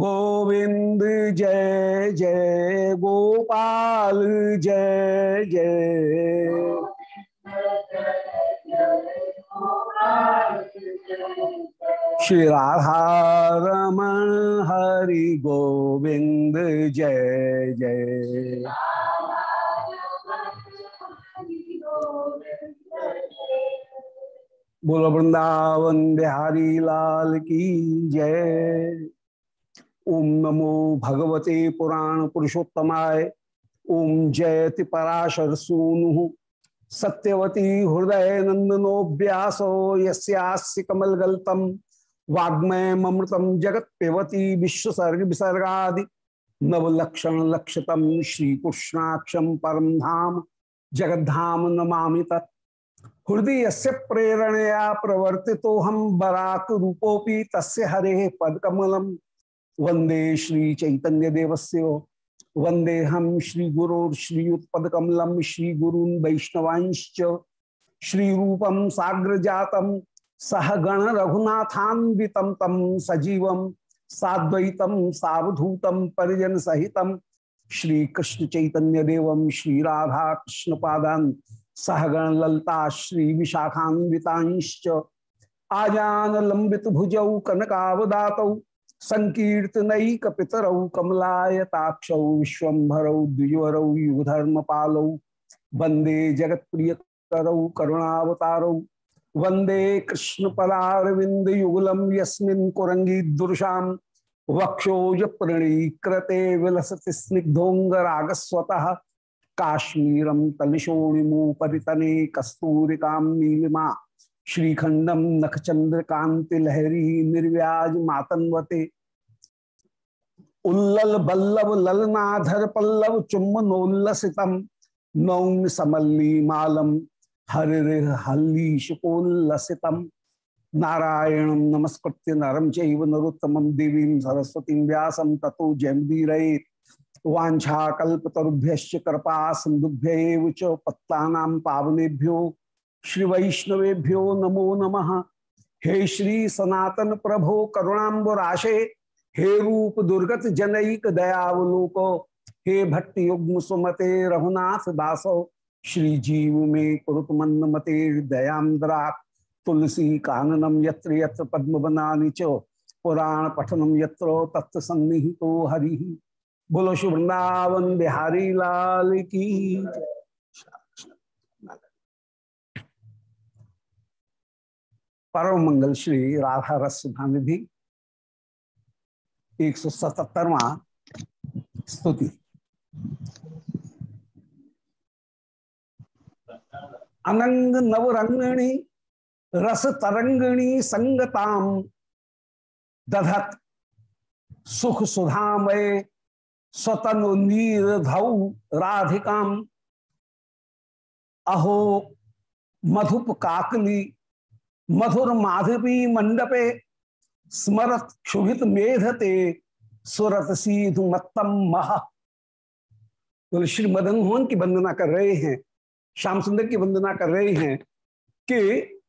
गोविंद जय जय गोपाल, जय जय। श्री राधा रमण हरि गोविंद जय जय। बोलो वृंदावन बिहारी लाल की जय। ओम नमो भगवते पुराण पुरुषोत्तमाय ओम जयति पराशर सूनु सत्यवती हृदय नंदनो व्यासो कमलगल्तम वाग्मय ममृतम जगत पेवती विश्वसर्ग विसर्गा नवलक्षण श्री परम धाम, जगद्धाम नमामि तत्। हृदय से प्रेरणया प्रवर्ति तो हम बराक रूपोपी तस्य हरे पदकमलम। वंदे श्री चैतन्य देवस्य वंदे हम श्री गुरो श्रीयुत्पदकमलम श्री गुरून वैष्णवांश्च श्री रूपम साग्र जातम सह गण रघुनाथान्वितम तम सजीवम साद्वैतम सावधूतम परिजन सहितम श्री कृष्ण चैतन्य देवम श्री राधा कृष्ण पादान सहगण ललता श्री विशाखान्विताश्च आजान लंबित भुजौ कनकावदातौ संकीर्तनैक पितरौ कमलायताक्षौ, विश्वभरौ द्विजवरौ युधर्म पालौ वंदे जगत प्रिय करौ करुणावतारौ वंदे कृष्ण युगलम वक्षोज प्रणीकृते विलसति स्निग्धोंगरागस्वतः काश्मीरम तलिशोणिमुपरितने कस्तूरिका नीलिमा। श्रीखंडम नखचंद्रकांति लहरी निर्व्याज मातन्वते। उल्लल बल्लभ ललनाधर पल्लव चुम्बनोल्लसितम नौम समल्ली मालम हरिह हल्लीशकोल्लसितम नारायणं नमस्कृत्य नरम चैव नरोत्तमं देवीं सरस्वतीं व्यासं ततो जयमुदीरयेत् वाछाकुभ्य कृपा सिंधुभ्य पत्ता पावनेभ्यो श्री वैष्णवेभ्यो नमो नमः। हे श्री सनातन प्रभो करुणाबराशे हे रूप दुर्गत जनईक दयावलोक, हे भट्ट युग्म सुमते रघुनाथ दासो, श्री जीव में कुरुत मंद मते दयांद्रा तुलसी काननम यत्र यत्र पद्म च, पुराण पठनम यत्र तत्व सन्निहितो हरि। बोलो शुभ बिहारी लाल की परम मंगल श्री राधा रस निधि एक सौ सतहत्तरवा स्तुति। अनंग नवरंगणी रस तरंगिणी संगताम दधत सुख सुधामय स्वतनु नीर धौ राधिकाम अहो, मधुप काकली मधुर माधवी मंडपे स्मरत क्षुभित मेधते, सुरत सीधु मत्तम मह। तो श्री मदन मोहन की वंदना कर रहे हैं, श्याम सुंदर की वंदना कर रहे हैं कि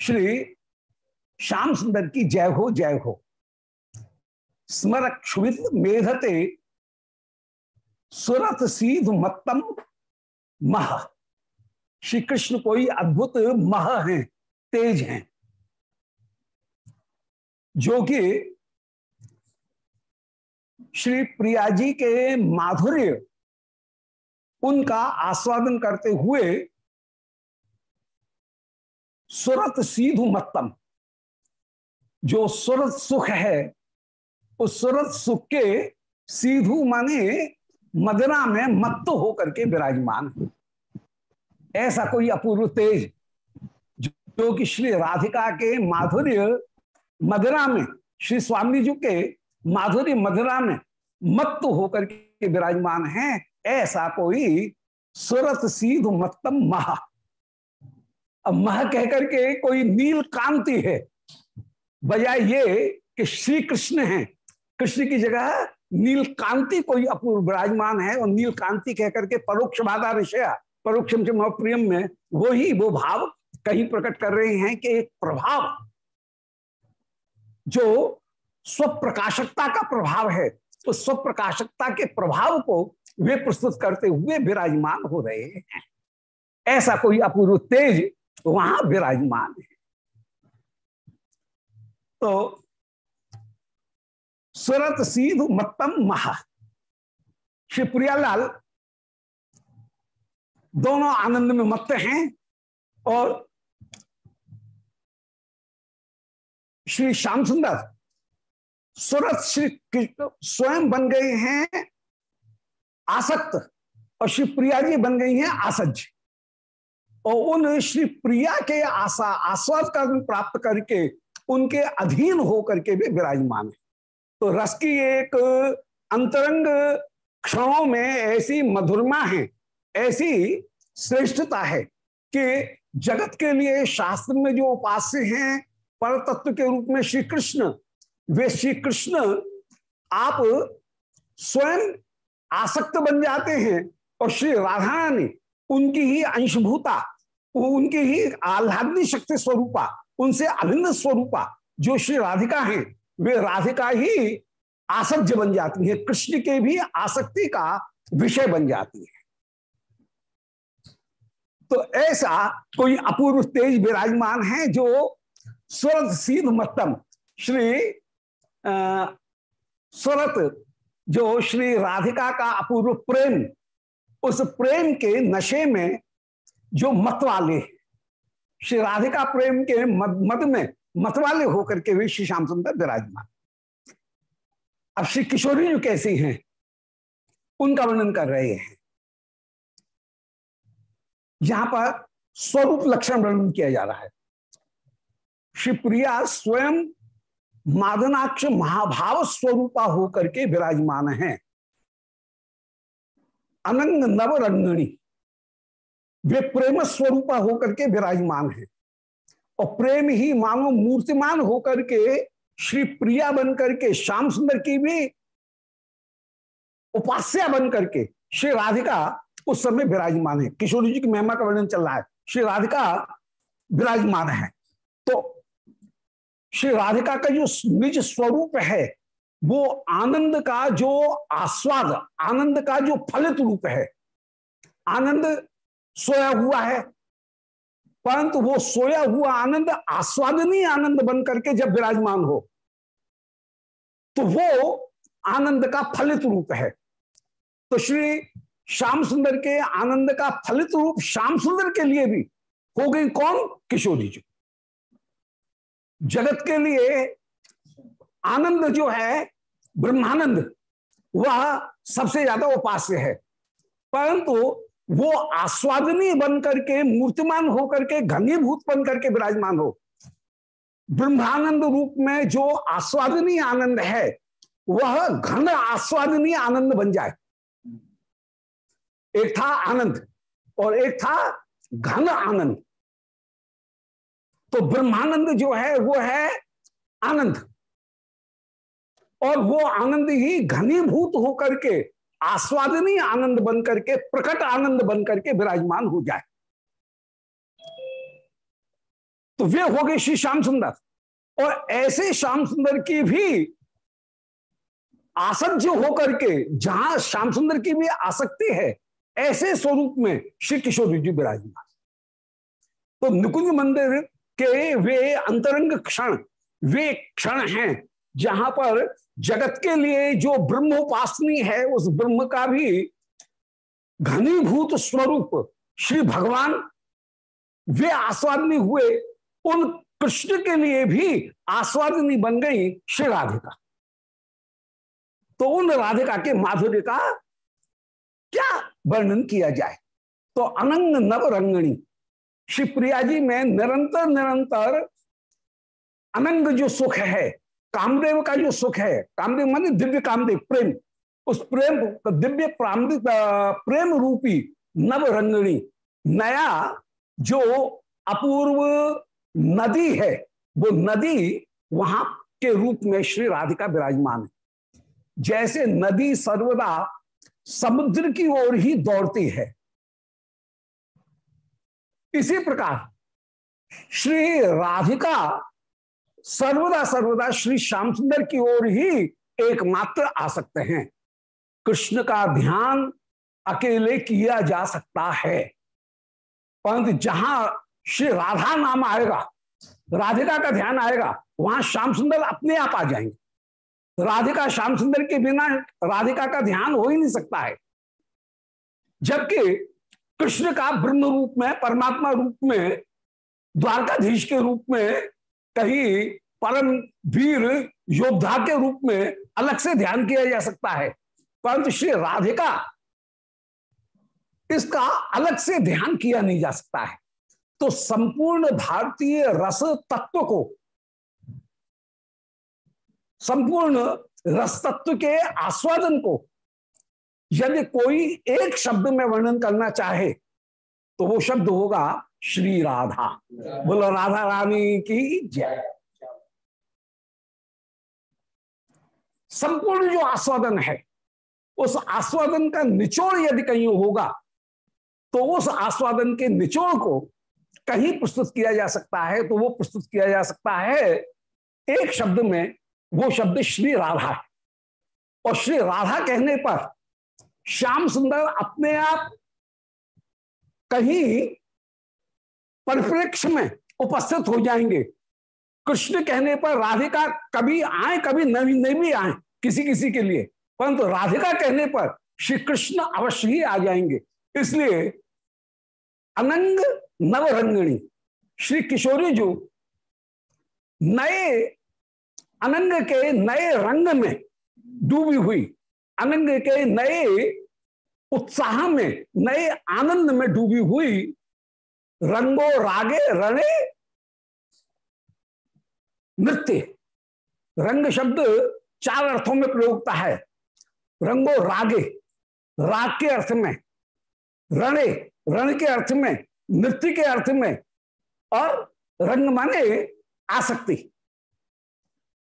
श्री श्याम सुंदर की जय हो जय हो। स्मर क्षुभित मेधते, सुरत सीध मत्तम मह। श्री कृष्ण कोई अद्भुत मह है, तेज हैं। जो कि श्री प्रिया जी के माधुर्य, उनका आस्वादन करते हुए सुरत सीधु मत्तम। जो सुरत सुख है, उस सुरत सुख के सीधु माने मदरा में मत्त होकर के विराजमान है। ऐसा कोई अपूर्व तेज जो कि श्री राधिका के माधुर्य मधुरा में, श्री स्वामी जी के माधुर्य मधुरा में मत्त होकर के विराजमान है, ऐसा कोई सुरत सीध मतम महा। अब मह कहकर के कोई नील कांति है, बजाय ये कि श्री कृष्ण है। कृष्ण की जगह नील कांति कोई अपूर्व विराजमान है और नील कांति कहकर के परोक्ष बाधा ऋषया परोक्ष प्रियम में, वो ही, वो भाव कहीं प्रकट कर रहे हैं कि एक प्रभाव, जो स्वप्रकाशकता का प्रभाव है उस तो स्वप्रकाशकता के प्रभाव को वे प्रस्तुत करते हुए विराजमान हो रहे हैं। ऐसा कोई अपूर्व तेज वहाँ विराजमान है। तो सुरत सीध मत्तम महा श्री प्रियालाल दोनों आनंद में मत हैं और श्री श्याम सुंदर सुरत श्री स्वयं बन गए हैं आसक्त और श्री प्रिया जी बन गई हैं आसज और उन श्री प्रिया के आशा आस्वाद का प्राप्त करके उनके अधीन होकर के भी विराजमान है। तो रस की एक अंतरंग क्षणों में ऐसी मधुरमा है ऐसी श्रेष्ठता है कि जगत के लिए शास्त्र में जो उपास्य हैं पर तत्व के रूप में श्री कृष्ण वे श्री कृष्ण आप स्वयं आसक्त बन जाते हैं और श्री राधा रानी उनकी ही अंशभूता, उनकी ही आह्लादनी शक्ति स्वरूपा, उनसे अभिन्न स्वरूपा जो श्री राधिका हैं, वे राधिका ही आसक्य बन जाती है, कृष्ण के भी आसक्ति का विषय बन जाती है। तो ऐसा कोई अपूर्व तेज विराजमान है जो स्वरत सीध मत्तम श्री स्वरत जो श्री राधिका का अपूर्व प्रेम उस प्रेम के नशे में जो मत वाले श्री राधिका प्रेम के मद, मद में मतवाले होकर के भी श्री श्याम सुंदर विराजमान। अब श्री किशोरी जो कैसी हैं? उनका वर्णन कर रहे हैं। यहाँ पर स्वरूप लक्षण वर्णन किया जा रहा है। श्री प्रिया स्वयं मादनाक्ष महाभाव स्वरूपा होकर के विराजमान है। अनंग नव रंगणी वे प्रेम स्वरूपा होकर के विराजमान है। और प्रेम ही मानो मूर्तिमान होकर के श्री प्रिया बनकर के, श्याम सुंदर की भी उपास्या बनकर के, श्री राधिका उस समय विराजमान है। किशोरी जी की महिमा का वर्णन चल रहा है। श्री राधिका विराजमान है। तो श्री राधिका का जो निज स्वरूप है, वो आनंद का जो आस्वाद, आनंद का जो फलित रूप है, आनंद सोया हुआ है। परंतु वो सोया हुआ आनंद आस्वादनीय आनंद बन करके जब विराजमान हो तो वो आनंद का फलित रूप है। तो श्री श्याम सुंदर के आनंद का फलित रूप श्याम सुंदर के लिए भी हो गई कौन? किशोरी जी। जगत के लिए आनंद जो है, ब्रह्मानंद, वह सबसे ज़्यादा उपास्य है। परंतु वो आस्वादनीय बन करके, मूर्तिमान होकर के, घनीभूत बन करके विराजमान हो। ब्रह्मानंद रूप में जो आस्वादनीय आनंद है, वह घन आस्वादनीय आनंद बन जाए। एक था आनंद और एक था घन आनंद। तो ब्रह्मानंद जो है, वो है आनंद। और वो आनंद ही घनीभूत होकर के, आस्वादनीय आनंद बन करके, प्रकट आनंद बन करके विराजमान हो जाए। तो वे हो गए श्री श्याम सुंदर। और ऐसे श्याम सुंदर की भी आसज्य होकर के, जहाँ श्याम सुंदर की भी आसक्ति है ऐसे स्वरूप में श्री किशोर जी विराजमान। तो निकुंज मंदिर के वे अंतरंग क्षण, वे क्षण हैं जहाँ पर जगत के लिए जो ब्रह्मोपासनी है, उस ब्रह्म का भी घनीभूत स्वरूप श्री भगवान, वे आस्वादनी हुए, उन कृष्ण के लिए भी आस्वादनी बन गई श्री राधिका। तो उन राधिका के माधुर्य का क्या वर्णन किया जाए। तो अनंग नव रंगणी श्री प्रिया जी में निरंतर निरंतर अनंग जो सुख है, कामदेव का जो सुख है, कामदेव मान दिव्य कामदेव, प्रेम। उस प्रेम दिव्य प्रेम रूपी नव रंगणी नया जो अपूर्व नदी है, वो नदी वहाँ के रूप में श्री राधिका विराजमान है। जैसे नदी सर्वदा समुद्र की ओर ही दौड़ती है। इसी प्रकार श्री राधिका सर्वदा सर्वदा श्री श्याम सुंदर की ओर ही एकमात्र आ सकते हैं। कृष्ण का ध्यान अकेले किया जा सकता है। परंतु जहाँ श्री राधा नाम आएगा, राधिका का ध्यान आएगा, वहाँ श्याम सुंदर अपने आप आ जाएँगे। राधिका श्याम सुंदर के बिना राधिका का ध्यान हो ही नहीं सकता है। जबकि कृष्ण का ब्रह्म रूप में, परमात्मा रूप में, द्वारकाधीश के रूप में, कहीं परम वीर योद्धा के रूप में अलग से ध्यान किया जा सकता है। परंतु श्री राधिका इसका अलग से ध्यान किया नहीं जा सकता है। तो संपूर्ण भारतीय रस तत्व को संपूर्ण रस तत्व के आस्वादन को, यदि कोई एक शब्द में वर्णन करना चाहे तो वो शब्द होगा श्री राधा। बोलो, राधा रानी की जय। संपूर्ण जो आस्वादन है, उस आस्वादन का निचोड़ यदि कहीं होगा तो उस आस्वादन के निचोड़ को कहीं प्रस्तुत किया जा सकता है तो वो प्रस्तुत किया जा सकता है एक शब्द में वो शब्द श्री राधा। है और श्री राधा कहने पर श्याम सुंदर अपने आप कहीं परिप्रेक्ष्य में उपस्थित हो जाएँगे। कृष्ण कहने पर राधिका कभी आए, कभी नहीं नहीं भी आए किसी किसी के लिए। परंतु राधिका कहने पर श्री कृष्ण अवश्य ही आ जाएँगे। इसलिए अनंग नवरंगणी श्री किशोरी जो नए अनंग के नए रंग में डूबी हुई, अनंग के नए उत्साह में, नए आनंद में डूबी हुई रंगो, रागे, रणे नृत्य। रंग शब्द चार अर्थों में प्रयोगता है। रंगो, रागे, राग के अर्थ में, रणे, रण के अर्थ में, नृत्य के अर्थ में और रंग माने आसक्ति।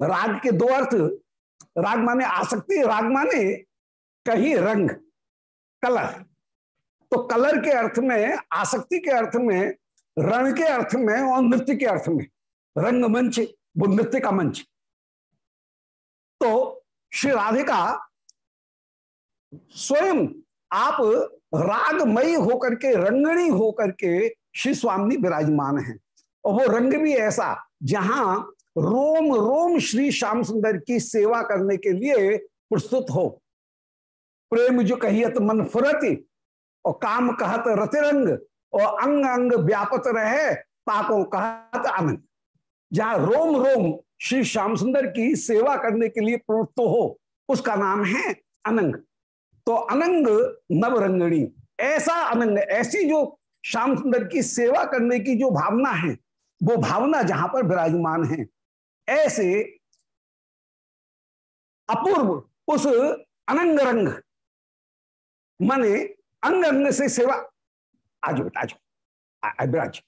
राग के दो अर्थ, राग माने आसक्ति, राग माने कहीं रंग, कलर। तो कलर के अर्थ में, आसक्ति के अर्थ में, रण के अर्थ में और नृत्य के अर्थ में। रंग मंच, वो नृत्य का मंच। तो श्री राधिका स्वयं आप रागमयी होकर के, रंगणी होकर के श्री स्वामी विराजमान हैं। और वो रंग भी ऐसा, जहाँ रोम रोम श्री श्याम सुंदर की सेवा करने के लिए प्रस्तुत हो। प्रेम जो कहियत मन फुरती, और काम कहत रतिरंग, और अंग अंग व्यापत रहे ताको कहत आनंद। जहाँ रोम रोम श्री श्याम सुंदर की सेवा करने के लिए प्रवृत्त हो, उसका नाम है अनंग। तो अनंग नवरंगणी, ऐसा अनंग, ऐसी जो श्याम सुंदर की सेवा करने की जो भावना है, वो भावना जहाँ पर विराजमान है। ऐसे अपूर्व उस अनंग रंग माने अंग अंग से सेवा। आज बेटा, आज।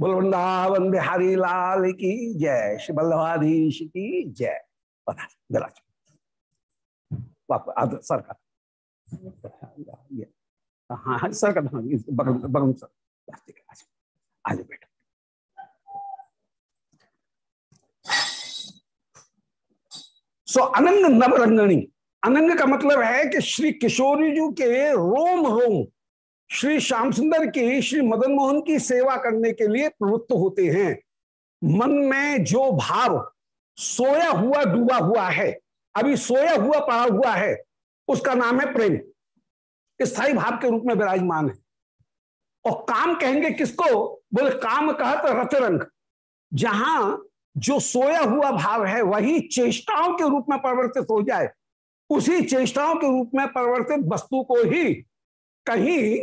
बोल वृंदावन बिहारी लाल की जय, श्री बल्लभाधीश की जय। विराज सर का। हाँ हाँ सर का बगल सर। आज बेटा। सो अनंग नवरंगणी अनंग का मतलब है कि श्री किशोरी जी के रोम रोम श्री श्याम सुंदर की श्री मदन मोहन की सेवा करने के लिए प्रवृत्त होते हैं मन में जो भाव सोया हुआ डूबा हुआ है अभी सोया हुआ पड़ा हुआ है उसका नाम है प्रेम स्थायी भाव के रूप में विराजमान है और काम कहेंगे किसको बोले काम कहा कहत रथ रंग जहाँ जो सोया हुआ भाव है, वही चेष्टाओं के रूप में परिवर्तित हो जाए। उसी चेष्टाओं के रूप में परिवर्तित वस्तु को ही कहीं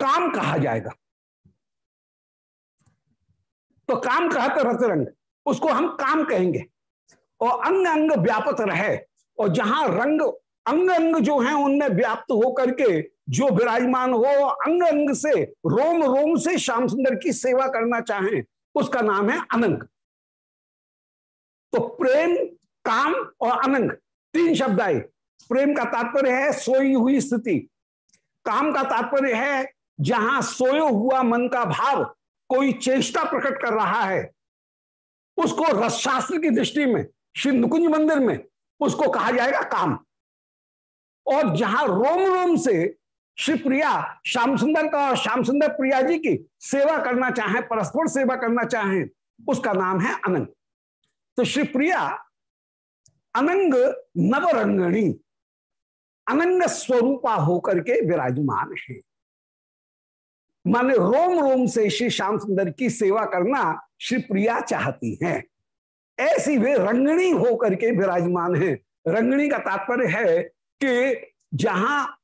काम कहा जाएगा। तो काम कहते रथ रंग, उसको हम काम कहेंगे। और अंग अंग व्यापक रहे, और जहाँ रंग, अंग अंग जो है, उनमें व्याप्त हो करके जो विराजमान हो, अंग अंग से रोम रोम से श्याम सुंदर की सेवा करना चाहें उसका नाम है अनंग। तो प्रेम, काम और अनंग, तीन शब्द आए। प्रेम का तात्पर्य है सोई हुई स्थिति। काम का तात्पर्य है जहाँ सोयो हुआ मन का भाव कोई चेष्टा प्रकट कर रहा है, उसको रसशास्त्र की दृष्टि में नुकुंज मंदिर में, उसको कहा जाएगा काम। और जहाँ रोम रोम से श्री प्रिया, श्याम सुंदर का और श्याम सुंदर प्रिया जी की सेवा करना चाहें, परस्पर सेवा करना चाहें, उसका नाम है अनंग। तो श्री प्रिया, अनंग नवरंगणी, अनंग स्वरूपा होकर के विराजमान है। माने रोम रोम से श्री श्याम सुंदर की सेवा करना श्री प्रिया चाहती हैं। ऐसी वे रंगणी होकर के विराजमान है। रंगणी का तात्पर्य है कि जहाँ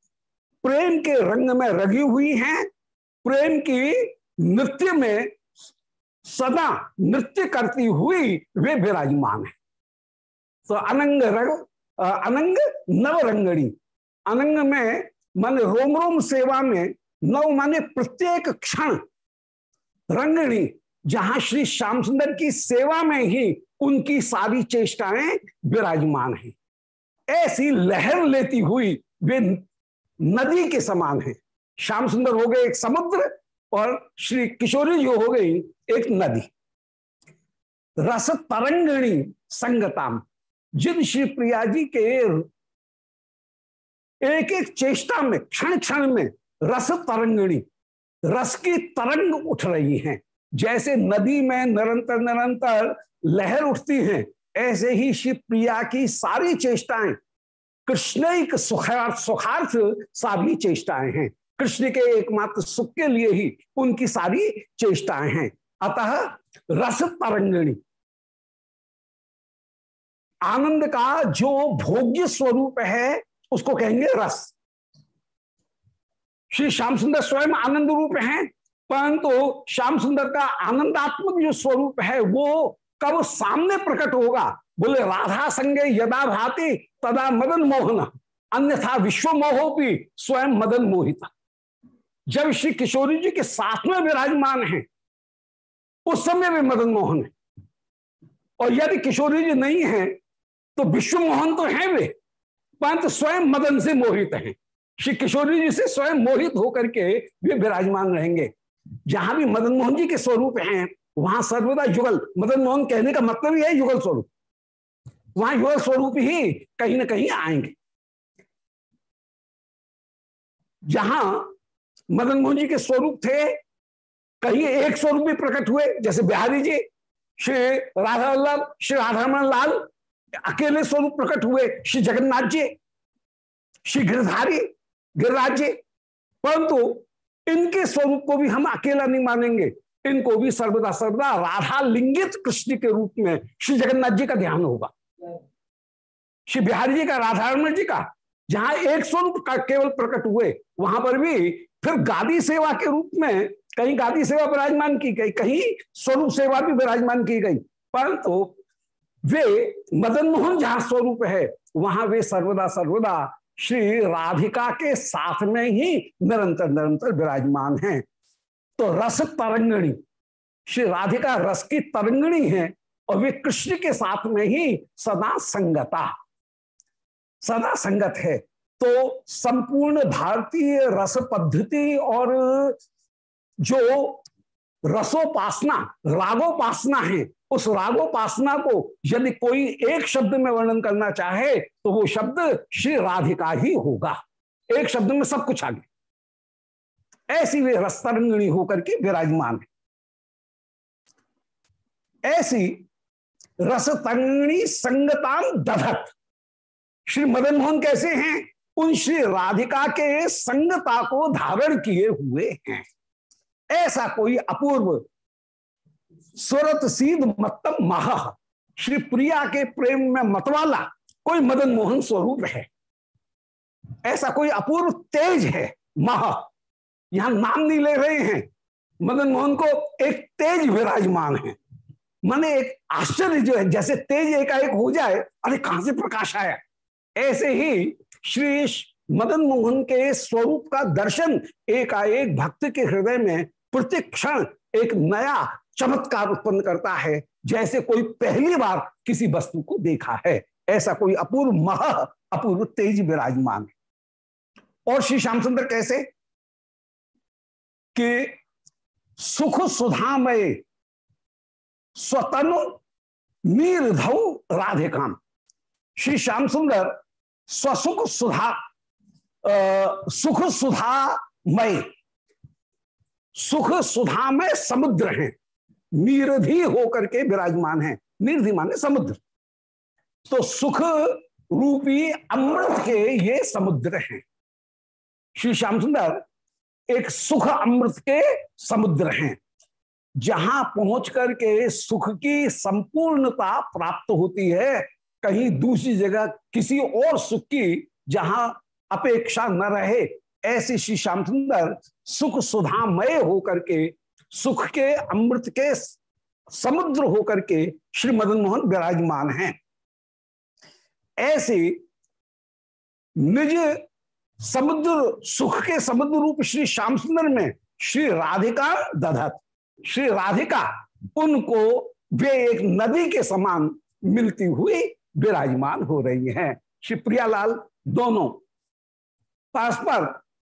प्रेम के रंग में रगी हुई हैं, प्रेम की नृत्य में सदा नृत्य करती हुई वे विराजमान है। तो अनंग रंग अनंग नवरंगणी, अनंग में मान रोम रोम सेवा में नव माने प्रत्येक क्षण रंगणी, जहाँ श्री श्याम सुंदर की सेवा में ही उनकी सारी चेष्टाएँ विराजमान हैं। ऐसी लहर लेती हुई वे नदी के समान है। श्याम सुंदर हो गए एक समुद्र और श्री किशोरी जो हो गई एक नदी। रस तरंगिणी संगताम, जिन श्री प्रिया जी के एक एक चेष्टा में क्षण क्षण में रस तरंगणी रस की तरंग उठ रही हैं। जैसे नदी में निरंतर निरंतर लहर उठती हैं, ऐसे ही शिव प्रिया की सारी चेष्टाएँ कृष्ण एक सुखार्थ सुखार्थ सारी चेष्टाएँ हैं। कृष्ण के एकमात्र सुख के लिए ही उनकी सारी चेष्टाएँ हैं। अतः रस तरंगिणी, आनंद का जो भोग्य स्वरूप है, उसको कहेंगे रस। श्री श्याम सुंदर स्वयं आनंद रूप हैं, परंतु श्याम सुंदर का आनंदात्मक जो स्वरूप है, वो कब सामने प्रकट होगा? बोले, राधा संगे यदा भाती तदा मदन मोहन, अन्यथा विश्व मोहोपी स्वयं मदन मोहिता। जब श्री किशोरी जी के साथ में विराजमान है, उस समय भी मदन मोहन है। और यदि किशोरी जी नहीं है तो विश्व मोहन तो है वे, परंतु स्वयं मदन से मोहित हैं। श्री किशोरी जी से स्वयं मोहित होकर के वे विराजमान रहेंगे। जहाँ भी मदन मोहन जी के स्वरूप हैं, वहाँ सर्वदा युगल, मदन मोहन कहने का मतलब ही है युगल स्वरूप। वहाँ युगल स्वरूप ही कहीं ना कहीं आएँगे। जहाँ मदन मोहन जी के स्वरूप थे, कहीं एक स्वरूप भी प्रकट हुए, जैसे बिहारी जी, श्री राधा वल्लभ, श्री राधारमण लाल, अकेले स्वरूप प्रकट हुए, श्री जगन्नाथ जी, श्री गिरधारी, गिरिराज जी। परंतु इनके स्वरूप को भी हम अकेला नहीं मानेंगे। इनको भी सर्वदा सर्वदा राधा लिंगित कृष्ण के रूप में श्री जगन्नाथ जी का ध्यान होगा। श्री बिहारी जी का, राधारमण जी का, जहाँ एक स्वरूप का केवल प्रकट हुए, वहाँ पर भी फिर गादी सेवा के रूप में कहीं गादी सेवा विराजमान की गई, कहीं स्वरूप सेवा भी विराजमान की गई। परंतु वे मदन मोहन जहाँ स्वरूप है, वहाँ वे सर्वदा सर्वदा श्री राधिका के साथ में ही निरंतर निरंतर विराजमान हैं। तो रस तरंगणी, श्री राधिका रस की तरंगणी है और वे कृष्ण के साथ में ही सदा संगता, सदा संगत है। तो संपूर्ण भारतीय रस पद्धति और जो रसोपासना, रागोपासना है, उस रागोपासना को यदि कोई एक शब्द में वर्णन करना चाहे तो वो शब्द श्री राधिका ही होगा। एक शब्द में सब कुछ आगे। ऐसी वे रस्तरंगिणी होकर के विराजमान है। ऐसी रसतंगिणी संगतान दधत। श्री मदन मोहन कैसे हैं? उन श्री राधिका के संगता को धारण किए हुए हैं। ऐसा कोई अपूर्व सुरत सीध मतम महा। श्री प्रिया के प्रेम में मतवाला कोई मदन मोहन स्वरूप है। ऐसा कोई अपूर्व तेज है महा। यहाँ नाम नहीं ले रहे हैं। मदन मोहन को एक तेज विराजमान है। माने एक आश्चर्य जो है, जैसे तेज एकाएक हो जाए, अरे कहाँ से प्रकाश आया? ऐसे ही श्री मदन मोहन के स्वरूप का दर्शन एकाएक भक्त के हृदय में प्रतिक्षण एक नया चमत्कार उत्पन्न करता है, जैसे कोई पहली बार किसी वस्तु को देखा है। ऐसा कोई अपूर्व मह, अपूर्व तेज विराजमान है। और श्री श्याम सुंदर कैसे? कि सुख सुधामय स्वतनु नीरधौ राधे काम श्री श्याम सुंदर, स्वसुख सुधा सुख सुधा मय सुख सुधा में समुद्र है। निरधि होकर के विराजमान है। निर्धि माने समुद्र। तो सुख रूपी अमृत के ये समुद्र हैं। श्री श्याम सुंदर, एक सुख अमृत के समुद्र हैं। जहाँ पहुँच करके सुख की संपूर्णता प्राप्त होती है, कहीं दूसरी जगह, किसी और सुख की जहाँ अपेक्षा न रहे, ऐसी श्री श्याम सुंदर सुख सुधामय होकर के, सुख के, अमृत के समुद्र होकर के श्री मदन मोहन विराजमान हैं। ऐसे निज समुद्र, सुख के समुद्र रूप श्री श्याम सुंदर में श्री राधिका दधत श्री राधिका, उनको वे एक नदी के समान मिलती हुई विराजमान हो रही हैं। श्री प्रियालाल, दोनों परस्पर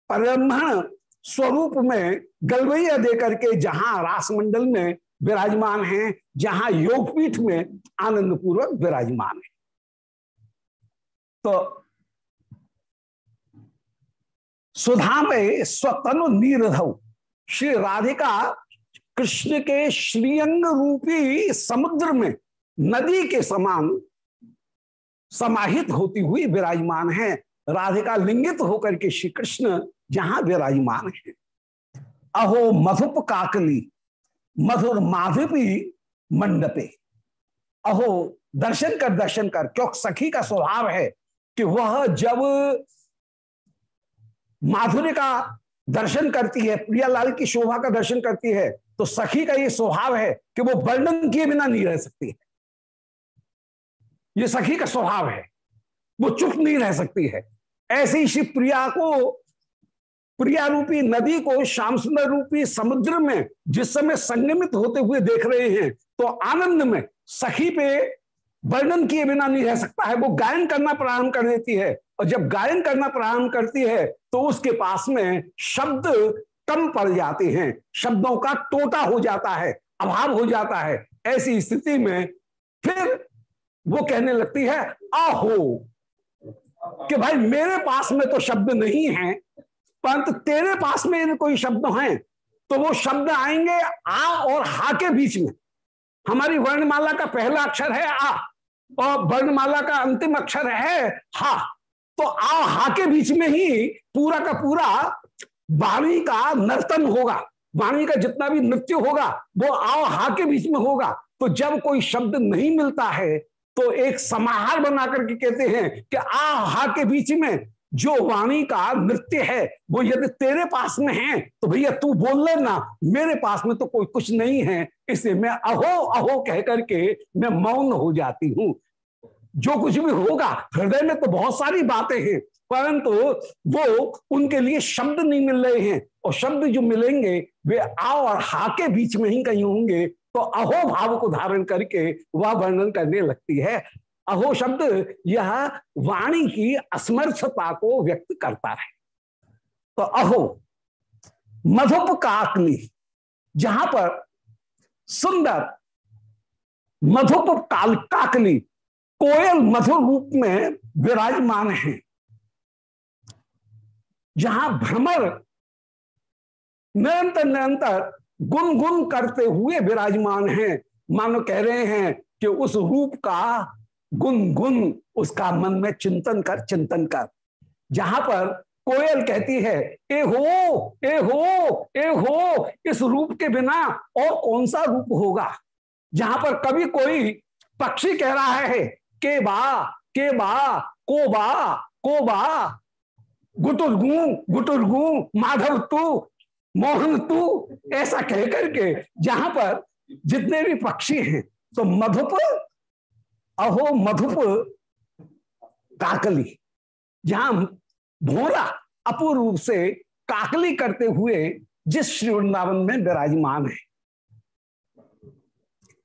परिब्रह्मण स्वरूप में गलवैया देकर के जहाँ रासमंडल में विराजमान हैं, जहाँ योगपीठ में आनंद पूर्वक विराजमान है। तो सुधा में स्वतनु नीरधव श्री राधिका कृष्ण के श्रीअंग रूपी समुद्र में नदी के समान समाहित होती हुई विराजमान है। राधिका लिंगित होकर के श्री कृष्ण जहाँ विराजमान है। अहो मधुप काकली मधुर माधुपी मंडपे। अहो दर्शन कर दर्शन कर, क्योंकि सखी का स्वभाव है कि वह जब माधुर्य का दर्शन करती है, प्रियालाल की शोभा का दर्शन करती है तो सखी का ये स्वभाव है कि वो वर्णन किए बिना नहीं रह सकती है। ये सखी का स्वभाव है। वो चुप नहीं रह सकती है। ऐसी श्री प्रिया को, प्रिया रूपी नदी को, श्याम सुंदर रूपी समुद्र में जिस समय संगमित होते हुए देख रहे हैं तो आनंद में सखी पे वर्णन किए बिना नहीं रह सकता है। वो गायन करना प्रारंभ कर देती है। और जब गायन करना प्रारंभ करती है तो उसके पास में शब्द कम पड़ जाते हैं। शब्दों का टोटा हो जाता है, अभाव हो जाता है। ऐसी स्थिति में फिर वो कहने लगती है, आहो, कि भाई मेरे पास में तो शब्द नहीं है, परंतु तेरे पास में कोई शब्द हैं तो वो शब्द आएँगे आ और हा के बीच में। हमारी वर्णमाला का पहला अक्षर है आ, और वर्णमाला का अंतिम अक्षर है हा। तो आ, हा के बीच में ही पूरा का पूरा वाणी का नर्तन होगा, वाणी का जितना भी नृत्य होगा, वो आ हा के बीच में होगा। तो जब कोई शब्द नहीं मिलता है तो एक समाहार बना करके कहते हैं कि आ हा के बीच में, जो वाणी का नृत्य है, वो यदि तेरे पास में है तो भैया तू बोल लेना, मेरे पास में तो कोई कुछ नहीं है। इसलिए मैं अहो अहो कह करके मैं मौन हो जाती हूँ। जो कुछ भी होगा, हृदय में तो बहुत सारी बातें हैं परंतु वो उनके लिए शब्द नहीं मिल रहे हैं। और शब्द जो मिलेंगे, वे आ और हा के बीच में ही कहीं होंगे। तो अहो भाव को धारण करके वह वर्णन करने लगती है। अहो शब्द यह वाणी की असमर्थता को व्यक्त करता है। तो अहो मधुप काकली जहाँ पर सुंदर मधुप काल काकली कोयल मधुर रूप में विराजमान है। जहाँ भ्रमर निरंतर निरंतर गुनगुन करते हुए विराजमान हैं, मानो कह रहे हैं कि उस रूप का गुनगुन उसका मन में चिंतन कर चिंतन कर। जहाँ पर कोयल कहती है, ए हो ए हो ए हो, इस रूप के बिना और कौन सा रूप होगा? जहाँ पर कभी कोई पक्षी कह रहा है, के बा के बा, को बा को बा गुटुरगू गुटुरगू माधव तू मोहन तू ऐसा कह करके जहाँ पर जितने भी पक्षी हैं तो मधुप, अहो मधुप काकली। जहाँ भोरा अपूर्व रूप से काकली करते हुए जिस श्री वृंदावन में विराजमान है,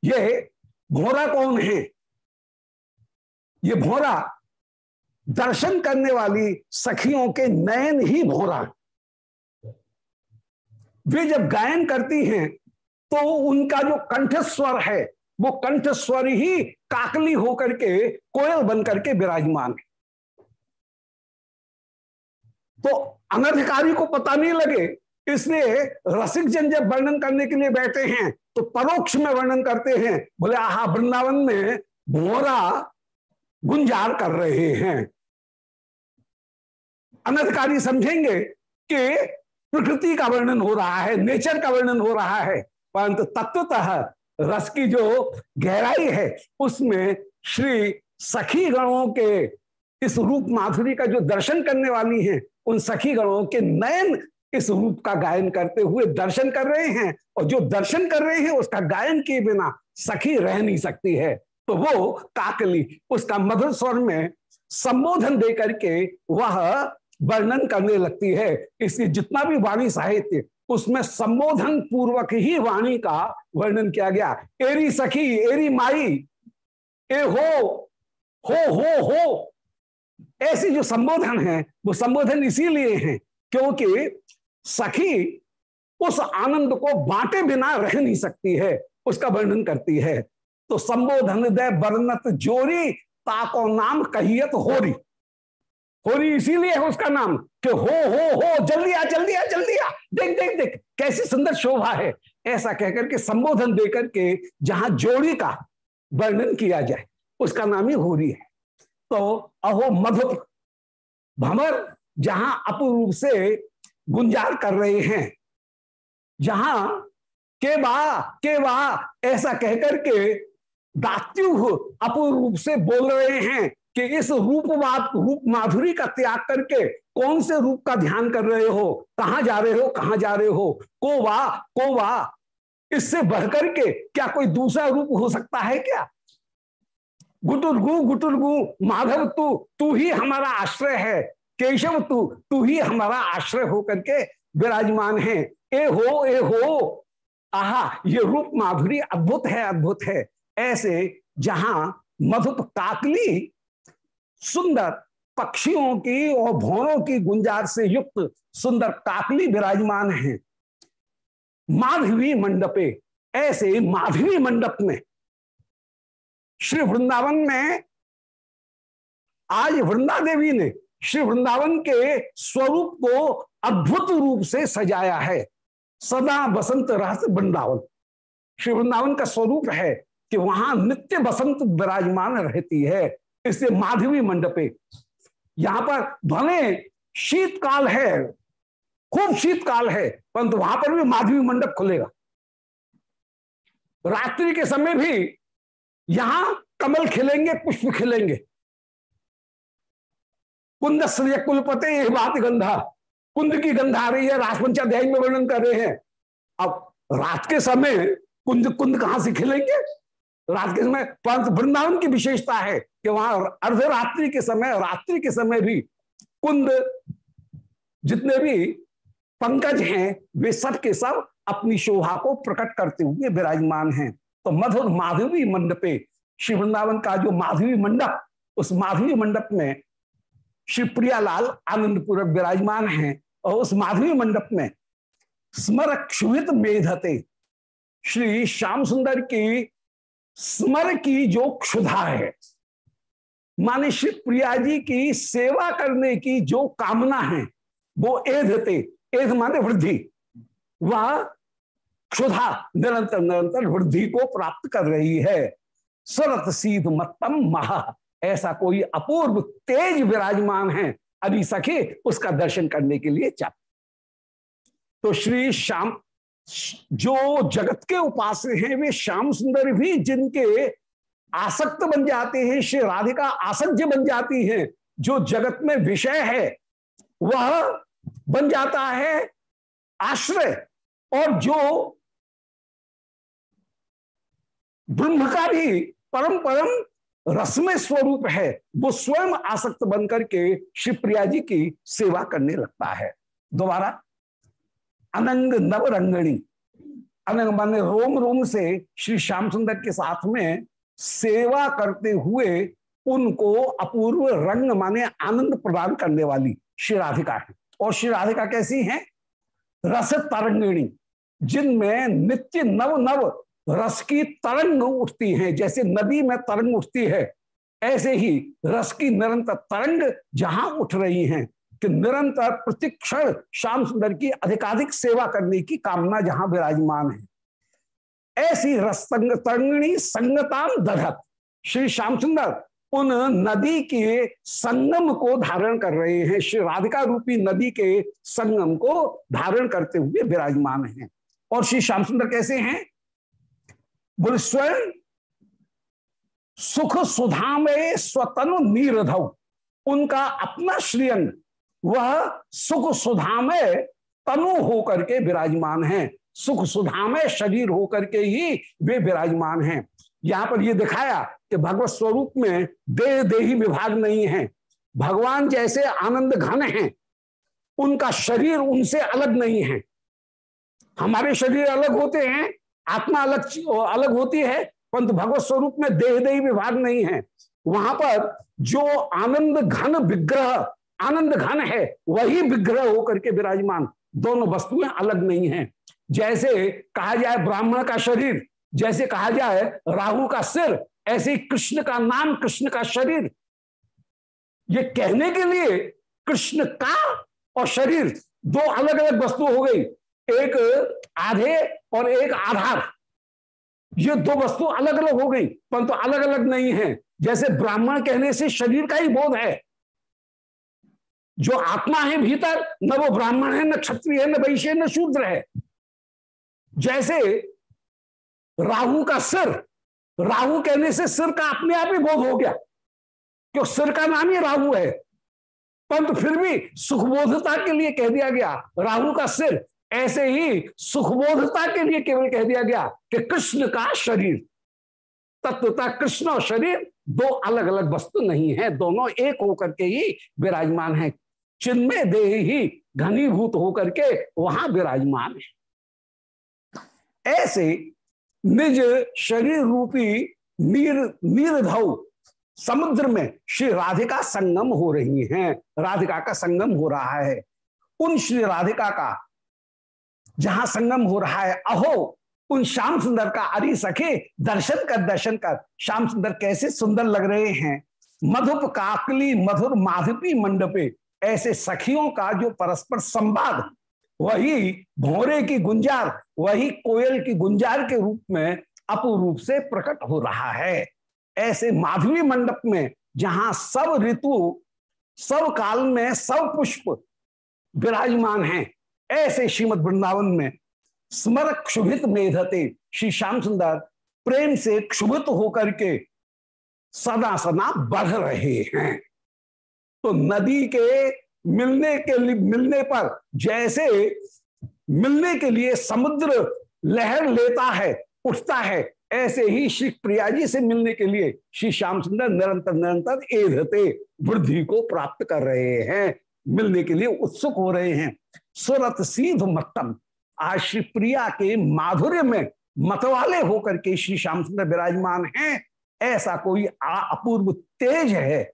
ये भोरा कौन है? ये भोरा दर्शन करने वाली सखियों के नयन ही भोरा वे जब गायन करती हैं तो उनका जो कंठ स्वर है, वो कंठ स्वर ही काकली होकर के कोयल बन करके विराजमान है। तो अनधिकारी को पता नहीं लगे, इसलिए रसिक जन जब वर्णन करने के लिए बैठे हैं तो परोक्ष में वर्णन करते हैं, बोले, आहा, वृंदावन में भोरा गुंजार कर रहे हैं। अनधिकारी समझेंगे कि प्रकृति का वर्णन हो रहा है, नेचर का वर्णन हो रहा है, परंतु तत्वतः रस की जो गहराई है, उसमें श्री सखी गणों के इस रूप माधुरी का जो दर्शन करने वाली है, उन सखी गणों के नयन इस रूप का गायन करते हुए दर्शन कर रहे हैं, और जो दर्शन कर रहे हैं, उसका गायन किए बिना सखी रह नहीं सकती है। तो वो काकली, उसका मधुर स्वर में संबोधन दे करके वह वर्णन करने लगती है। इसलिए जितना भी वाणी साहित्य, उसमें संबोधन पूर्वक ही वाणी का वर्णन किया गया। एरी सखी, एरी माई, ए हो हो हो हो। ऐसे जो संबोधन है, वो संबोधन इसीलिए हैं क्योंकि सखी उस आनंद को बांटे बिना रह नहीं सकती है, उसका वर्णन करती है। तो संबोधन दे वर्णत जोरी, ताको नाम कहियत होरी। होरी इसीलिए है उसका नाम कि हो हो हो, जल्दी आ जल्दी आ जल्दी आ। देख देख देख, कैसी सुंदर शोभा है। ऐसा कहकर के संबोधन देकर के जहाँ जोड़ी का वर्णन किया जाए, उसका नाम ही होरी है। तो अहो मधुप भमर जहाँ अपूर्व से गुंजार कर रहे हैं, जहाँ के वाह के वाह ऐसा कहकर के दात्यु अपूर्व रूप से बोल रहे हैं कि इस रूप रूप माधुरी का त्याग करके कौन से रूप का ध्यान कर रहे हो? कहाँ जा रहे हो? कहाँ जा रहे हो? को वाह को वा। इससे बढ़कर के क्या कोई दूसरा रूप हो सकता है क्या? गुटुरगु गुटुरगु, माधव तू तू ही हमारा आश्रय है। केशव तू तू ही हमारा आश्रय होकर के विराजमान है। ए हो ए हो। आहा, ये रूप माधुरी अद्भुत है अद्भुत है। ऐसे जहाँ मधुप काकली सुंदर पक्षियों की और भौरों की गुंजार से युक्त सुंदर काकली विराजमान है। माधवी मंडपे, ऐसे माधवी मंडप में श्री वृंदावन में आज वृंदा देवी ने श्री वृंदावन के स्वरूप को अद्भुत रूप से सजाया है। सदा बसंत रहस्य वृंदावन। श्री वृंदावन का स्वरूप है कि वहाँ नित्य बसंत विराजमान रहती है। इससे माधवी मंडपे। यहाँ पर भले शीतकाल है, खूब शीतकाल है, परंतु वहाँ पर भी माधवी मंडप खुलेगा। रात्रि के समय भी यहाँ कमल खिलेंगे, पुष्प खिलेंगे। कुंद श्रेय कुलपते, ये बात गंधा। कुंद की गंधा आ रही है राजपंचाध्याय में वर्णन कर रहे हैं। अब रात के समय कुंद कुंद कहाँ से खिलेंगे? के समय परंतु वृंदावन की विशेषता है कि वहाँ अर्धरात्रि के समय, रात्रि के समय भी कुंद जितने भी पंकज हैं, वे सब के सब अपनी शोभा को प्रकट करते हुए विराजमान हैं। तो मधुर माधवी मंडपे, श्री वृंदावन का जो माधवी मंडप, उस माधवी मंडप में श्री प्रियालाल आनंदपूर्वक विराजमान हैं और उस माधवी मंडप में स्मर क्षुभित मेधते श्री श्याम सुंदर की स्मर की जो क्षुधा है, माने श्री प्रिया जी की सेवा करने की जो कामना है, वो एधते, एध माने वृद्धि। वह क्षुधा निरंतर निरंतर वृद्धि को प्राप्त कर रही है। सुरत सीध मतम महा। ऐसा कोई अपूर्व तेज विराजमान है, अभी सखे उसका दर्शन करने के लिए चाहते तो श्री श्याम जो जगत के उपास हैं, वे श्याम सुंदर भी जिनके आसक्त बन जाते हैं, श्री राधिका आसज्य बन जाती हैं, जो जगत में विषय है, वह बन जाता है आश्रय। और जो ब्रह्म का भी परम परम रसमय स्वरूप है, वो स्वयं आसक्त बनकर के श्री प्रिया जी की सेवा करने लगता है। दोबारा अनंग नव रंगणी। अनंग मान रोम रोम से श्री श्याम सुंदर के साथ में सेवा करते हुए उनको अपूर्व रंग माने आनंद प्रदान करने वाली श्री राधिका है। और श्री राधिका कैसी है? रस तरंगिणी, जिनमें नित्य नव नव रस की तरंग उठती हैं। जैसे नदी में तरंग उठती है, ऐसे ही रस की निरंतर तरंग जहाँ उठ रही हैं। कि निरंतर प्रतिक्षण श्याम सुंदर की अधिकाधिक सेवा करने की कामना जहाँ विराजमान है। ऐसी रस तरंगिणी संगताम दधत। श्री श्याम सुंदर उन नदी के संगम को धारण कर रहे हैं। श्री राधिका रूपी नदी के संगम को धारण करते हुए विराजमान हैं। और श्री श्याम सुंदर कैसे हैं? बोले, स्वयं सुख सुधा में स्वतनु नीरधव उनका अपना श्रीअंग वह सुख सुधा में तनु होकर के विराजमान है। सुख सुधा में शरीर होकर के ही वे विराजमान हैं। यहाँ पर यह दिखाया कि भगवत स्वरूप में देह देही विभाग नहीं है। भगवान जैसे आनंद घन हैं, उनका शरीर उनसे अलग नहीं है। हमारे शरीर अलग होते हैं, आत्मा अलग अलग होती है, परंतु भगवत स्वरूप में देह देही विभाग नहीं है। वहाँ पर जो आनंद घन विग्रह आनंद घन है, वही विग्रह होकर के विराजमान। दोनों वस्तुएँ अलग नहीं हैं। जैसे कहा जाए ब्राह्मण का शरीर, जैसे कहा जाए राहु का सिर, ऐसे कृष्ण का नाम, कृष्ण का शरीर। ये कहने के लिए कृष्ण का और शरीर दो अलग अलग वस्तु हो गई। एक आधे और एक आधार। ये दो वस्तु अलग अलग हो गई, परंतु तो अलग अलग नहीं है। जैसे ब्राह्मण कहने से शरीर का ही बोध है जो आत्मा है भीतर, न वो ब्राह्मण है, न क्षत्रिय है, न वैश्य न शूद्र है। जैसे राहु का सिर, राहु कहने से सिर का अपने आप ही बोध हो गया। क्यों? सिर का नाम ही राहु है। परंतु फिर भी सुखबोधता के लिए कह दिया गया, राहु का सिर, ऐसे ही सुखबोधता के लिए केवल कह दिया गया कि कृष्ण का शरीर। तत्वता कृष्ण और शरीर दो अलग अलग वस्तु नहीं है, दोनों एक होकर के ही विराजमान है। चिन्मय देह ही घनीभूत होकर के वहाँ विराजमान है। ऐसे निज शरीर रूपी नीर नीरधव समुद्र में श्री राधिका संगम हो रही हैं। राधिका का संगम हो रहा है। उन श्री राधिका का जहाँ संगम हो रहा है, अहो, उन श्याम सुंदर का अरि सखे, दर्शन कर दर्शन कर। श्याम सुंदर कैसे सुंदर लग रहे हैं। मधुप काकली, मधुर माधुपी मंडपे ऐसे सखियों का जो परस्पर संवाद, वही भोरे की गुंजार, वही कोयल की गुंजार के रूप में अपूरूप से प्रकट हो रहा है। ऐसे माधवी मंडप में, जहाँ सब ऋतु, सब काल में सब पुष्प विराजमान हैं, ऐसे श्रीमद वृंदावन में स्मर क्षुभित मेधते श्री श्याम सुंदर प्रेम से क्षुभित होकर के सदा सदा बढ़ रहे हैं। तो नदी के मिलने के लिए मिलने पर जैसे मिलने के लिए समुद्र लहर लेता है, उठता है, ऐसे ही श्री प्रिया जी से मिलने के लिए श्री श्याम सुंदर निरंतर निरंतर एधते वृद्धि को प्राप्त कर रहे हैं, मिलने के लिए उत्सुक हो रहे हैं। सुरत सीध मत्तम आज श्री प्रिया के माधुर्य में मतवाले होकर के श्री श्याम सुंदर विराजमान हैं, ऐसा कोई अपूर्व तेज है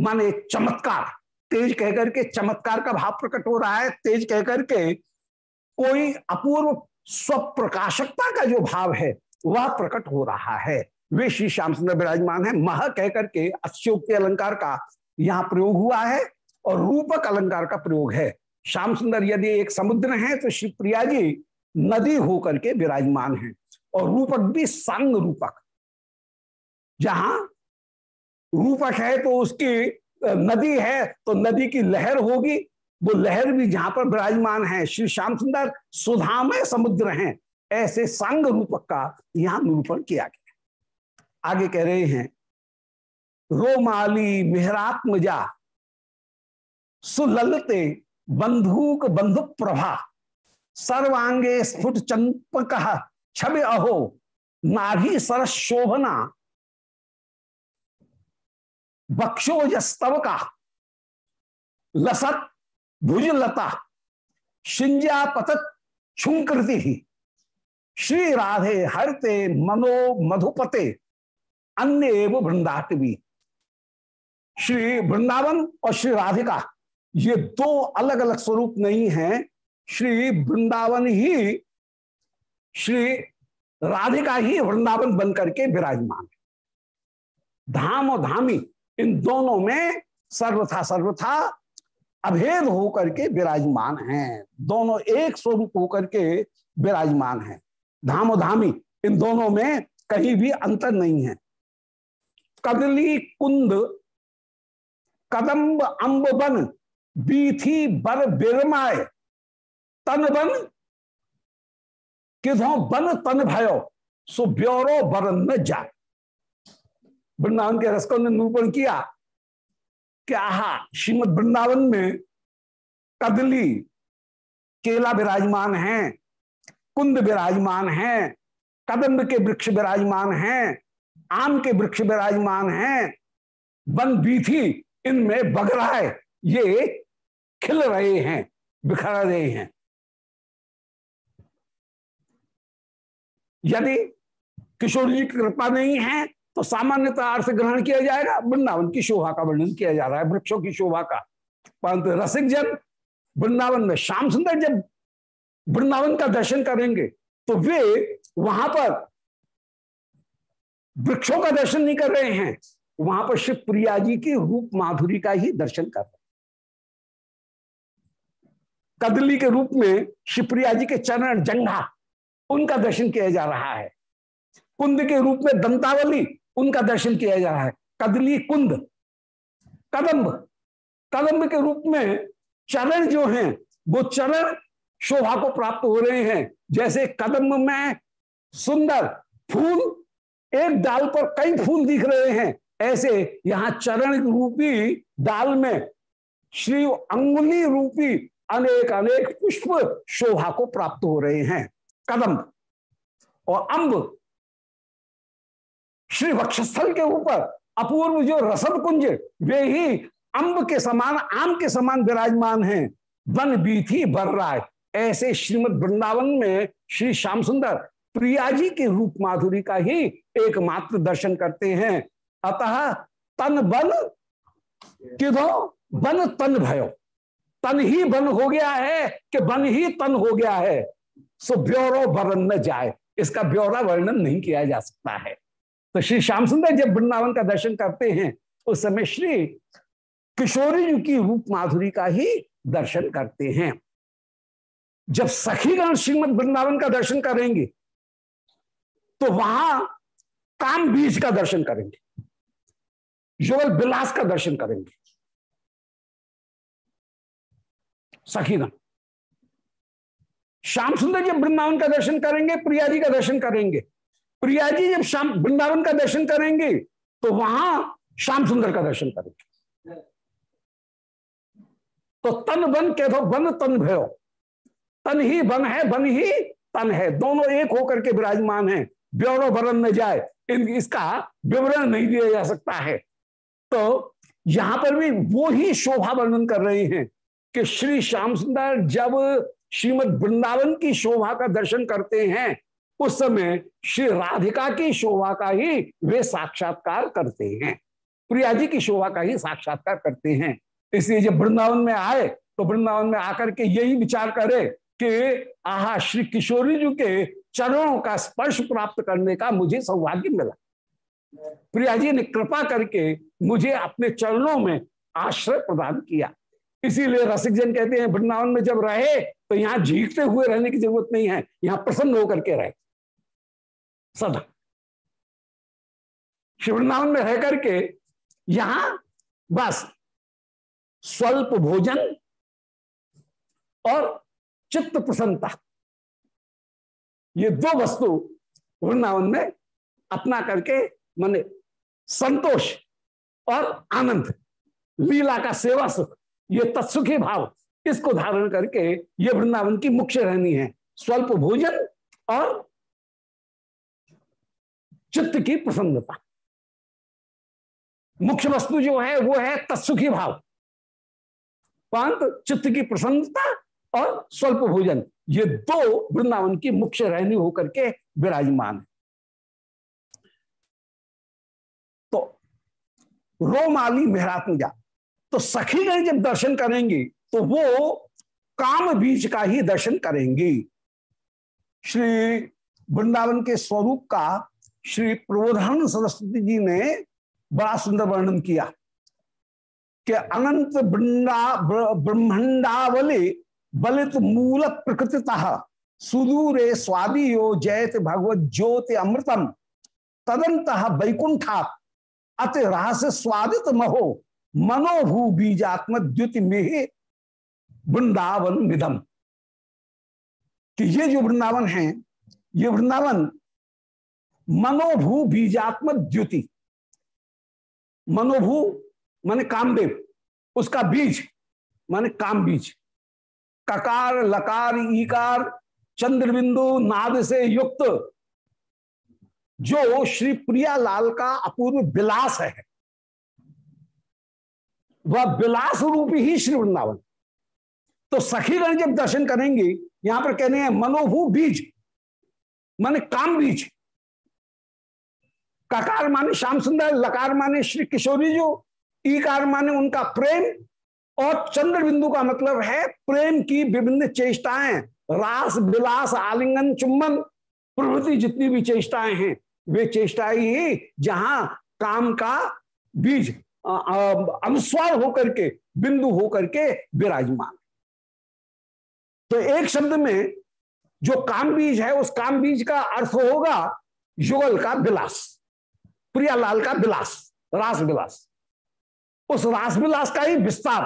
माने चमत्कार। तेज कहकर के चमत्कार का भाव प्रकट हो रहा है। तेज कहकर के कोई अपूर्व स्वप्रकाशकता का जो भाव है, वह प्रकट हो रहा है। वे श्री श्याम सुंदर विराजमान है। मह कहकर के अश्योक्ति अलंकार का यहाँ प्रयोग हुआ है और रूपक अलंकार का प्रयोग है। श्याम सुंदर यदि एक समुद्र है तो श्री प्रिया जी नदी होकर के विराजमान है और रूपक भी संग रूपक, जहाँ रूपक है तो उसकी नदी है तो नदी की लहर होगी। वो लहर भी जहाँ पर विराजमान है, श्री श्याम सुंदर सुधामय समुद्र हैं, ऐसे संग रूपक का यहाँ निरूपण किया गया आगे कह रहे हैं, रोमाली मेहरात्मजा सुललते बंधुक बंधु प्रभा सर्वांगे स्फुट चंपक छवि अहो, नाभी सरस शोभना बक्षोजस्तव का। लसत भुजलता शिंजा पतत छुंकृति ही। श्री राधे हरते मनो मधुपते अन्य एवं वृंदाटवी श्री वृंदावन और श्री राधिका, ये दो अलग अलग स्वरूप नहीं है। श्री वृंदावन ही, श्री राधिका ही वृंदावन बन करके विराजमान धाम और धामी इन दोनों में सर्वथा सर्वथा अभेद होकर के विराजमान हैं। दोनों एक स्वरूप होकर के विराजमान हैं। धामो धामी इन दोनों में कहीं भी अंतर नहीं है। कदली कुंद, कदम्ब अंब बन बीथी बर बिरमाए तन बन, किधो बन तन भयो, सो ब्योरो बरन में जाए वृंदावन के रस को ने निरूपण किया कि आहा, श्रीमद वृंदावन में कदली, केला विराजमान है, कुंद विराजमान है, कदम्ब के वृक्ष विराजमान हैं, आम के वृक्ष विराजमान हैं, वन बीथी इनमें बग है ये खिल रहे हैं, बिखर रहे हैं। यदि किशोर जी की कृपा नहीं है तो सामान्यतः अर्थ ग्रहण किया जाएगा, वृंदावन की शोभा का वर्णन किया जा रहा है, वृक्षों की शोभा का। परंतु रसिक जन, वृंदावन में श्याम सुंदर जब वृंदावन का दर्शन करेंगे तो वे वहाँ पर वृक्षों का दर्शन नहीं कर रहे हैं, वहाँ पर शिव प्रिया जी की रूप माधुरी का ही दर्शन कर रहे हैं। कदली के रूप में शिवप्रिया जी के चरण जंघा, उनका दर्शन किया जा रहा है। कुंद के रूप में दंतावली उनका दर्शन किया जा रहा है। कदली कुंद। कदम्ब। कदम्ब के रूप में चरण जो हैं, वो चरण शोभा को प्राप्त हो रहे हैं। जैसे कदम्ब में सुंदर फूल, एक डाल पर कई फूल दिख रहे हैं। ऐसे यहाँ चरण रूपी डाल में श्री अंगुली रूपी अनेक अनेक पुष्प शोभा को प्राप्त हो रहे हैं। कदम और अंब। श्री वक्षस्थल के ऊपर अपूर्व जो रसद कुंज, वे ही अंब के समान, आम के समान विराजमान हैं। वन बीथी है। ऐसे श्रीमद वृंदावन में श्री श्याम सुंदर प्रिया जी के रूप माधुरी का ही एकमात्र दर्शन करते हैं। अतः तन बन किधो? बन तन भयो। तन ही बन हो गया है कि बन ही तन हो गया है। सो ब्योरो वर्णन न जाए। इसका ब्यौरा वर्णन नहीं किया जा सकता है। तो श्री श्याम सुंदर जब वृंदावन का दर्शन करते हैं, उस समय श्री किशोरी जी की रूप माधुरी का ही दर्शन करते हैं। जब सखीगण श्रीमद वृंदावन का दर्शन करेंगे तो वहाँ काम बीज का दर्शन करेंगे, युगल विलास का दर्शन करेंगे। सखीगण, श्याम सुंदर जब वृंदावन का दर्शन करेंगे, प्रिया जी का दर्शन करेंगे प्रिया जी जब श्याम वृंदावन का दर्शन करेंगे तो वहाँ श्याम सुंदर का दर्शन करेंगे। तो तन बन के दो बन, तन भयो। तन ही बन है, बन ही तन है। दोनों एक होकर के विराजमान है। ब्यौरो बरन न जाए। इसका विवरण नहीं दिया जा सकता है। तो यहाँ पर भी वो ही शोभा वर्णन कर रहे हैं कि श्री श्याम सुंदर जब श्रीमद वृंदावन की शोभा का दर्शन करते हैं उस समय श्री राधिका की शोभा का ही वे साक्षात्कार करते हैं। प्रिया जी की शोभा का ही साक्षात्कार करते हैं। इसलिए जब वृंदावन में आए तो वृंदावन में आकर के यही विचार करे कि आहा, श्री किशोरी जी के चरणों का स्पर्श प्राप्त करने का मुझे सौभाग्य मिला। प्रिया जी ने कृपा करके मुझे अपने चरणों में आश्रय प्रदान किया। इसीलिए रसिक जन कहते हैं, वृंदावन में जब रहे तो यहाँ झीकते हुए रहने की ज़रूरत नहीं है, यहाँ प्रसन्न होकर के रहे। सदा श्री वृंदावन में रह करके यहाँ बस स्वल्प भोजन और चित्त प्रसन्नता। ये दो वस्तु वृंदावन में अपना करके माने संतोष और आनंद, लीला का सेवा सुख, ये तत्सुखी भाव, इसको धारण करके ये वृंदावन की मुख्य रहनी है। स्वल्प भोजन और चित्त की प्रसन्नता। मुख्य वस्तु जो है, वो है तत्सुखी भाव। पंत, चित्त की प्रसन्नता और स्वल्प भोजन। ये दो वृंदावन की मुख्य रहनी होकर के विराजमान है। तो रोमाली मेहरात्मजा तो सखी गण जब दर्शन करेंगे तो वो काम बीज का ही दर्शन करेंगे। श्री वृंदावन के स्वरूप का श्री प्रबोधन सरस्वती जी ने बड़ा सुंदर वर्णन किया कि अनंत ब्रंडा ब्रह्मंडावली बलित मूल प्रकृतितः सुदूरे स्वादी यो जयत भगवत ज्योति अमृतम। तदंत वैकुंठा अति रहस्य स्वादित महो मनोभू बीजात्म द्युति में वृंदावन मिदम कि ये जो वृंदावन है, ये वृंदावन मनोभू बीजात्म द्युति। मनोभू माने कामदेव, उसका बीज माने काम बीज। ककार, लकार, ईकार, चंद्रबिंदु, नाद से युक्त, जो श्री प्रिया लाल का अपूर्व विलास है। वह विलास रूप ही श्री वृंदावन। तो सखीगण जब दर्शन करेंगे, यहाँ पर कहने हैं, मनोभू बीज, माने काम बीज। ककार माने श्याम सुंदर लकार माने श्री किशोरी जो ईकार माने उनका प्रेम और चंद्र बिंदु का मतलब है प्रेम की विभिन्न चेष्टाएँ, रास विलास, आलिंगन चुम्बन प्रवृत्ति जितनी भी चेष्टाएँ हैं, वे चेष्टाएँ ही जहाँ काम का बीज अनुस्वार होकर के, बिंदु होकर के विराजमान तो एक शब्द में जो काम बीज है, उस काम बीज का अर्थ होगा युगल का विलास। प्रियालाल का विलास रास विलास उस रास विलास का ही विस्तार।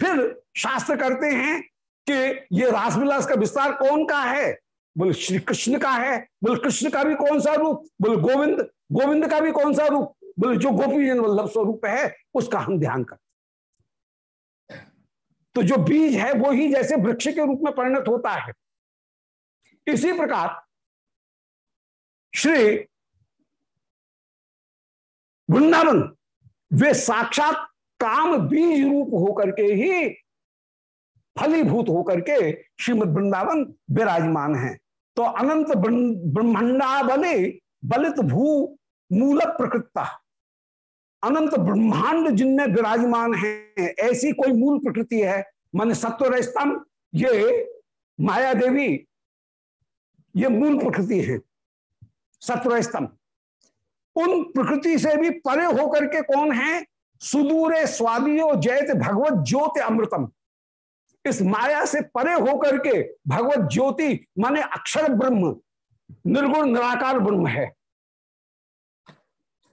फिर शास्त्र करते हैं कि ये रास विलास का विस्तार कौन का है? बोले, श्री कृष्ण का है। बोले, कृष्ण का भी कौन सा रूप? बोले, गोविंद। गोविंद का भी कौन सा रूप? बोले, जो गोपी जन वल्लभ स्वरूप है, उसका हम ध्यान करते तो जो बीज है, वो ही जैसे वृक्ष के रूप में परिणत होता है। इसी प्रकार, श्री वृंदावन, वे साक्षात काम बीज रूप होकर के ही फलीभूत होकर के श्रीमद वृंदावन विराजमान है। तो अनंत ब्रह्मंडा बने बलित भू मूलक प्रकृतता। अनंत ब्रह्मांड जिनमें विराजमान है, ऐसी कोई मूल प्रकृति है? मन सत्वर स्तंभ ये माया देवी ये मूल प्रकृति है सत्वर स्तंभ उन प्रकृति से भी परे होकर के कौन है? सुदूरे स्वादियो जयत भगवत ज्योति अमृतम। इस माया से परे होकर के भगवत ज्योति माने अक्षर ब्रह्म, निर्गुण निराकार ब्रह्म है।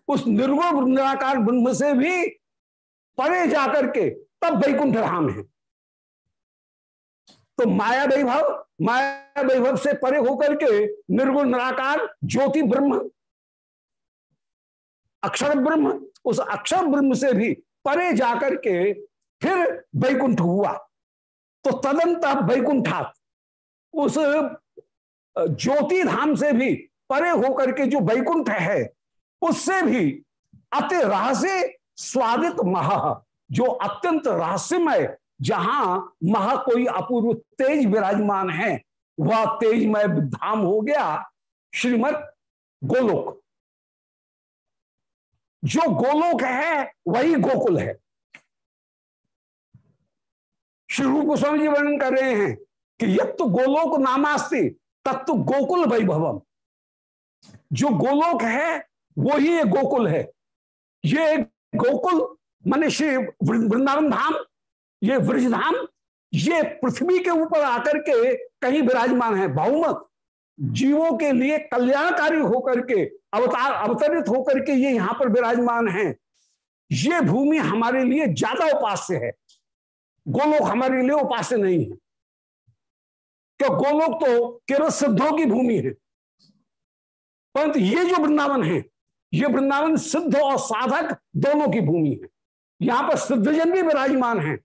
उस निर्गुण निराकार ब्रह्म से भी परे जाकर के तब वैकुंठ धाम है। तो माया वैभव माया वैभव से परे होकर के निर्गुण निराकार ज्योति ब्रह्म अक्षर ब्रह्म, उस अक्षर ब्रह्म से भी परे जाकर के फिर वैकुंठ हुआ। तो तदंत वैकुंठात, उस ज्योति धाम से भी परे होकर के जो वैकुंठ है, उससे भी अति रहस्य स्वादित मह, जो अत्यंत रहस्यमय, जहाँ महा कोई अपूर्व तेज विराजमान है, वह तेजमय धाम हो गया श्रीमद गोलोक। जो गोलोक है, वही गोकुल है। श्री रूप गोस्वामी जी वर्णन कर रहे हैं कि यद तो गोलोक नामास्ति तत्व गोकुल वैभवम। जो गोलोक है वो ही एक गोकुल है। ये एक गोकुल, माने श्री वृंदावन धाम, ये वृज धाम, ये पृथ्वी के ऊपर आकर के कहीं विराजमान है, बहुमत। जीवों के लिए कल्याणकारी होकर के, अवतार, अवतरित होकर के ये यहाँ पर विराजमान हैं। ये भूमि हमारे लिए ज़्यादा उपास्य है। गोलोक हमारे लिए उपास्य नहीं है। क्यों? गोलोक तो केवल सिद्धों की भूमि है। परंतु ये जो वृंदावन है, ये वृंदावन सिद्ध और साधक दोनों की भूमि है। यहाँ पर सिद्धजन भी विराजमान है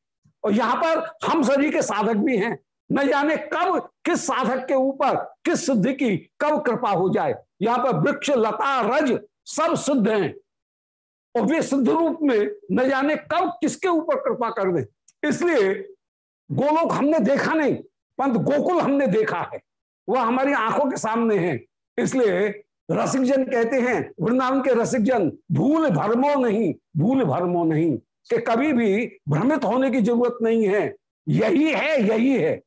और यहाँ पर हम सभी के साधक भी हैं। न जाने कब किस साधक के ऊपर किस सिद्धि की कब कृपा हो जाए? यहाँ पर वृक्ष, लता, रज सब सिद्ध हैं। और वे सिद्ध रूप में न जाने कब किसके ऊपर कृपा कर दे। इसलिए गोलोक हमने देखा नहीं परंतु गोकुल हमने देखा है। वह हमारी आँखों के सामने है। इसलिए रसिक जन कहते हैं, वृंदावन के रसिक जन भूल भरमो नहीं, भूल भरमो नहीं, कि कभी भी भ्रमित होने की ज़रूरत नहीं है। यही है यही है।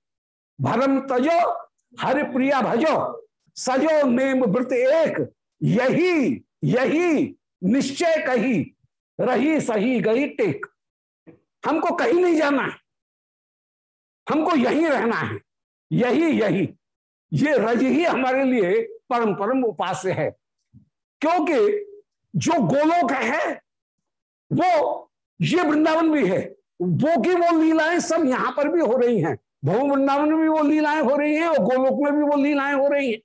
भरम तजो, हरि प्रिया भजो। सजो नेम व्रत एक, यही यही, निश्चय कही, रही सही गई टेक। हमको कहीं नहीं जाना है। हमको यही रहना है। यही यही। ये रज ही हमारे लिए परम परम उपास्य है। क्योंकि जो गोलोक है, वो ये वृंदावन भी है। वो की वो लीलाएँ सब यहाँ पर भी हो रही हैं। भवन वृंदावन में भी वो लीलाएँ हो रही हैं और गोलोक में भी वो लीलाएँ हो रही हैं।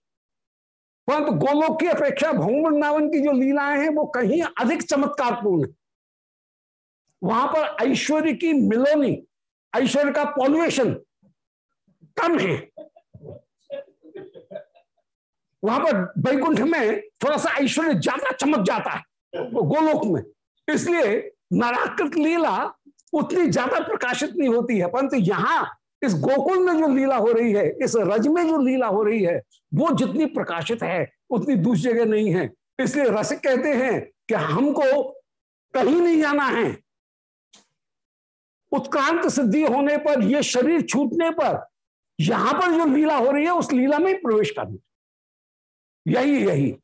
परंतु तो गोलोक की अपेक्षा भवन वृंदावन की जो लीलाएँ हैं वो कहीं अधिक चमत्कारपूर्ण है। वहाँ पर ऐश्वर्य की मिलोनी, ऐश्वर्य का पॉल्युएशन कम है। वहाँ पर वैकुंठ में थोड़ा सा ऐश्वर्य ज़्यादा चमक जाता है गोलोक में। इसलिए नाराकृत लीला उतनी ज़्यादा प्रकाशित नहीं होती है, परंतु यहाँ इस गोकुल में जो लीला हो रही है, इस रज में जो लीला हो रही है, वो जितनी प्रकाशित है, उतनी दूसरी जगह नहीं है। इसलिए रसिक कहते हैं कि हमको कहीं नहीं जाना है। उत्क्रांत सिद्धि होने पर यह शरीर छूटने पर, यहाँ पर जो लीला हो रही है, उस लीला में प्रवेश करना यही यही।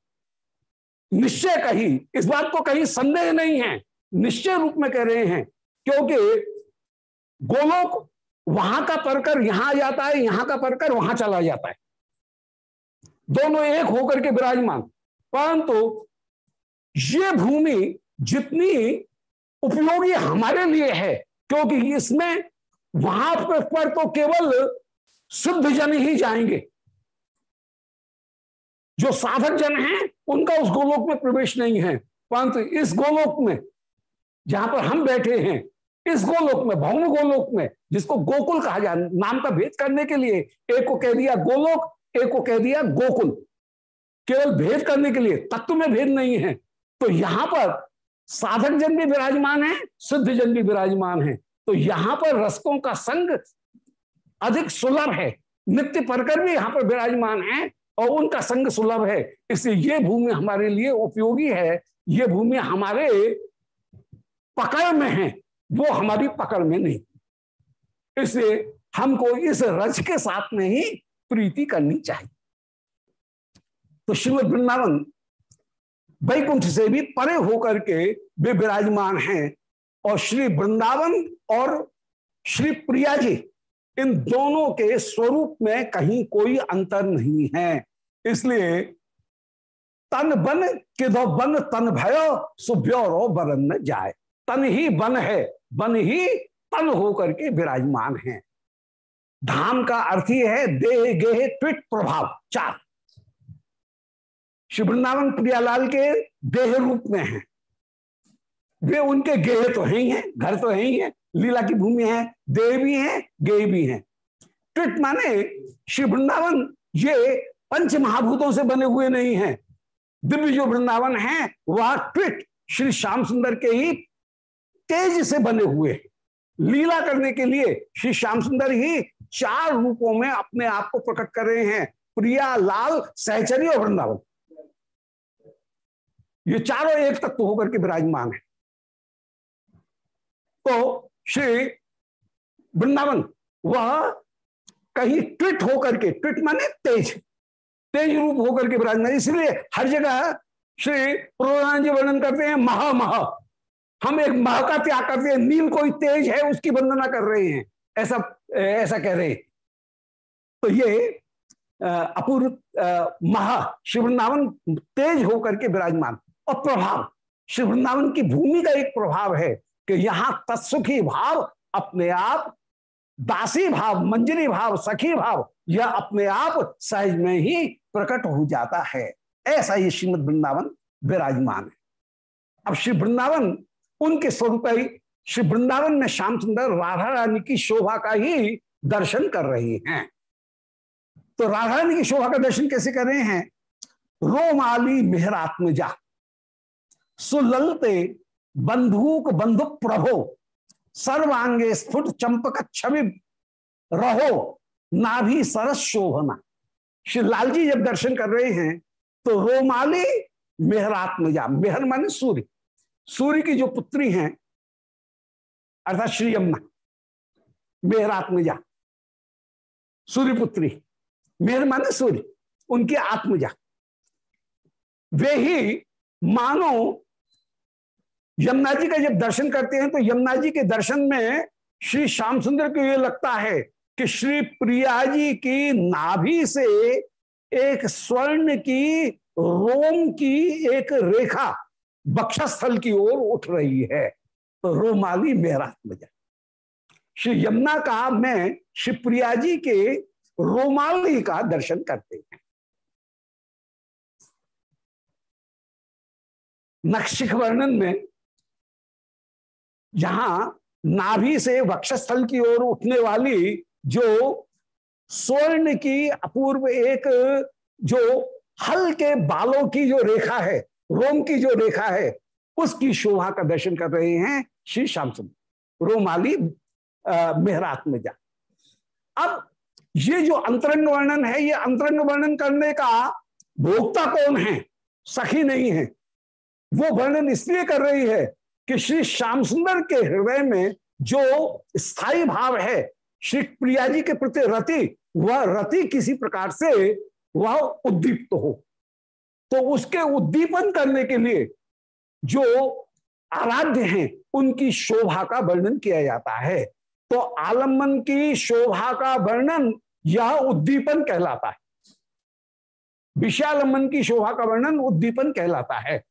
निश्चय कही, इस बात को कहीं संदेह नहीं है। निश्चय रूप में कह रहे हैं, क्योंकि गोलोक वहाँ का परकर यहाँ जाता है, यहाँ का परकर वहाँ चला जाता है। दोनों एक होकर के विराजमान। परंतु ये भूमि जितनी उपयोगी हमारे लिए है, क्योंकि इसमें वहाँ पर तो केवल शुद्ध जन ही जाएँगे। जो साधक जन हैं, उनका उस गोलोक में प्रवेश नहीं है। परंतु इस गोलोक में जहाँ पर हम बैठे हैं इस गोलोक में भौम गोलोक में, जिसको गोकुल कहा जाए नाम का भेद करने के लिए, एक को कह दिया गोलोक, एक को कह दिया गोकुल। केवल भेद करने के लिए, तत्व में भेद नहीं है। तो यहाँ पर साधक जन भी विराजमान है सिद्ध जन भी विराजमान है। तो यहाँ पर रसकों का संग अधिक सुलभ है। नित्य परकर भी यहाँ पर विराजमान है और उनका संग सुलभ है। इसलिए ये भूमि हमारे लिए उपयोगी है। ये भूमि हमारे पकड़ में है। वो हमारी पकड़ में नहीं। इसलिए हमको इस रज के साथ में ही प्रीति करनी चाहिए। तो श्रीमद वृंदावन वैकुंठ से भी परे होकर के वे विराजमान हैं और श्री वृंदावन और श्री प्रिया जी, इन दोनों के स्वरूप में कहीं कोई अंतर नहीं है। इसलिए तन बन किधो बन तन भयो सुब्योरो बरन जाए तन ही बन है बन ही तन होकर के विराजमान है। धाम का अर्थ ही है, देह गेह ट्विट प्रभाव, चार। श्री वृंदावन प्रियालाल के देह रूप में है। वे उनके गेह तो है ही है, घर तो है ही है, लीला की भूमि है, देह भी है, गेह भी है। ट्विट माने श्री वृंदावन ये पंच महाभूतों से बने हुए नहीं है। दिव्य जो वृंदावन है, वह ट्विट श्री श्याम सुंदर के ही तेज से बने हुए हैं। लीला करने के लिए श्री श्याम सुंदर ही चार रूपों में अपने आप को प्रकट कर रहे हैं। प्रिया, लाल, सहचरी और वृंदावन। ये चारों एक तत्व होकर के विराजमान है। तो श्री वृंदावन, वह कहीं ट्विट होकर के, ट्विट माने तेज तेज रूप होकर के विराजमान इसलिए हर जगह श्री प्रभुरान जी वर्णन करते हैं, महा महा। हम एक मह का त्याग करते हैं नील कोई तेज है, उसकी वंदना कर रहे हैं। ऐसा ऐसा कह रहे तो ये अपूर्व महा शिवृंदावन तेज होकर के विराजमान। और प्रभाव, शिवृंदावन की भूमि का एक प्रभाव है कि यहाँ तत्सुखी भाव, अपने आप दासी भाव, मंजरी भाव, सखी भाव, यह अपने आप सहज में ही प्रकट हो जाता है। ऐसा ये श्रीमद वृंदावन विराजमान है। अब श्री वृंदावन उनके स्वरूप ही श्री वृंदावन में श्याम सुंदर राधा रानी की शोभा का ही दर्शन कर रही हैं। तो राधा रानी की शोभा का दर्शन कैसे कर रहे हैं? रोमाली मेहरात्मजा सुललते बंधुक बंधु प्रभो, सर्वांगे स्फुट चंपक छवि रहो, नाभि सरस शोभना। श्री लाल जी जब दर्शन कर रहे हैं तो रोमाली मेहरात्मजा मेहर माने सूर्य। सूर्य की जो पुत्री हैं, अर्थात श्री यमुना मेहरात्मजा सूर्य पुत्री मेहर माने सूर्य, उनके आत्मजा वे ही मानो, यमुना जी का जब दर्शन करते हैं तो यमुना जी के दर्शन में श्री श्याम सुंदर को यह लगता है कि श्री प्रिया जी की नाभि से एक स्वर्ण की रोम की एक रेखा बक्षस्थल की ओर उठ रही है। तो रोमाली मेरा मज़ा श्री यमुना का मैं श्री प्रिया जी के रोमाली का दर्शन करते हैं। नक्षिक वर्णन में जहाँ नाभि से वक्षस्थल की ओर उठने वाली जो स्वर्ण की अपूर्व एक जो हल के बालों की जो रेखा है रोम की जो रेखा है, उसकी शोभा का दर्शन कर रहे हैं श्री श्याम सुंदर। रोमाली मेहरात में जा। अब ये जो अंतरंग वर्णन है, ये अंतरंग वर्णन करने का भोक्ता कौन है? सखी नहीं है। वो वर्णन इसलिए कर रही है कि श्री श्याम सुंदर के हृदय में जो स्थायी भाव है, श्री प्रिया जी के प्रति रति, वह रति किसी प्रकार से वह उद्दीप्त हो। तो उसके उद्दीपन करने के लिए जो आराध्य हैं, उनकी शोभा का वर्णन किया जाता है। तो आलंबन की शोभा का वर्णन यह उद्दीपन कहलाता है। विषयालंबन की शोभा का वर्णन उद्दीपन कहलाता है।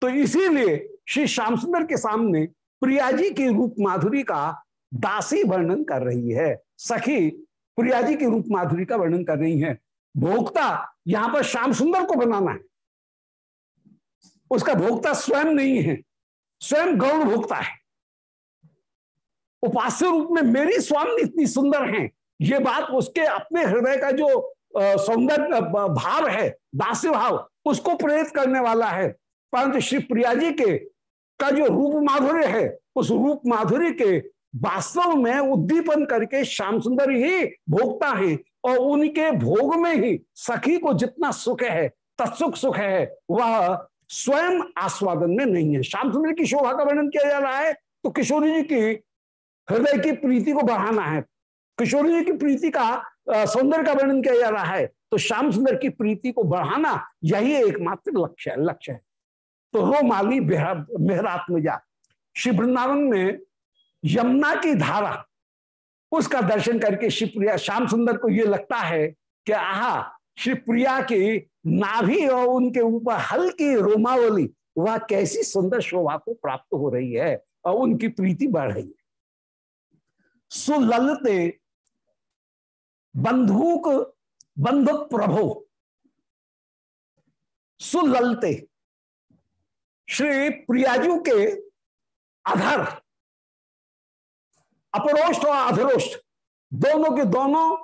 तो इसीलिए श्री श्याम सुंदर के सामने प्रिया जी की रूप माधुरी का दासी वर्णन कर रही है। सखी, प्रिया जी की रूप माधुरी का वर्णन कर रही है। भोक्ता यहाँ पर श्याम सुंदर को बनाना है। उसका भोक्ता स्वयं नहीं है, स्वयं गौण भोक्ता है। उपास्य रूप में मेरी स्वामी इतनी सुंदर हैं, ये बात उसके अपने हृदय का जो सौंदर्य भाव है, दास्य भाव, उसको प्रेरित करने वाला है। परंतु श्री प्रिया जी के का जो रूप माधुर्य है, उस रूप माधुर्य के वास्तव में उद्दीपन करके श्याम सुंदर ही भोगता है। और उनके भोग में ही सखी को जितना सुख है, तत्सुख सुख है, वह स्वयं आस्वादन में नहीं है। श्याम सुंदर की शोभा का वर्णन किया जा रहा है तो किशोरी जी की हृदय की प्रीति को बढ़ाना है। किशोरी जी की प्रीति का सौंदर्य का वर्णन किया जा रहा है तो श्याम सुंदर की प्रीति को बढ़ाना यही एकमात्र लक्ष्य है लक्ष्य है। तो रो माली मेहरात्मजा। श्री वृंदावन में यमुना की धारा उसका दर्शन करके शिवप्रिया श्याम सुंदर को यह लगता है कि आहा शिवप्रिया की नाभि और उनके ऊपर हल्की रोमावली, वह कैसी सुंदर शोभा को प्राप्त हो रही है और उनकी प्रीति बढ़ रही है। सुललते बंधुक बंधुक प्रभो, सुललते श्री प्रियाजू के अधर अपरोष्ट और अधरोष्ट। दोनों के दोनों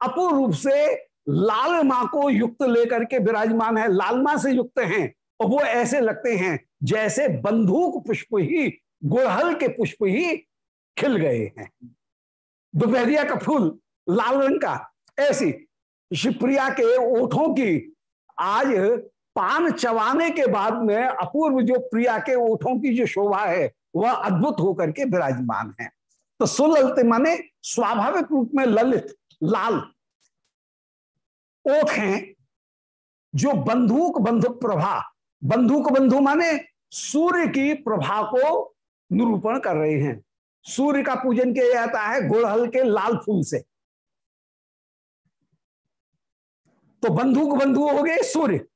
अपूर्ण रूप से लाल माँ को युक्त लेकर के विराजमान है, लाल माँ से युक्त हैं, और वो ऐसे लगते हैं जैसे बंदूक पुष्प ही, गुड़हल के पुष्प ही खिल गए हैं। दोपहरिया का फूल लाल रंग का, ऐसी शिवप्रिया के ओठों की आज पान चवाने के बाद में अपूर्व जो प्रिया के ओठों की जो शोभा है, वह अद्भुत होकर के विराजमान है। तो सुललित माने स्वाभाविक रूप में ललित, लाल ओठ हैं, जो बंधुक बंधु प्रभा बंधुक बंधु माने सूर्य की प्रभा को निरूपण कर रहे हैं। सूर्य का पूजन किया जाता है गुड़हल के लाल फूल से। तो बंधुक बंधु हो गए सूर्य।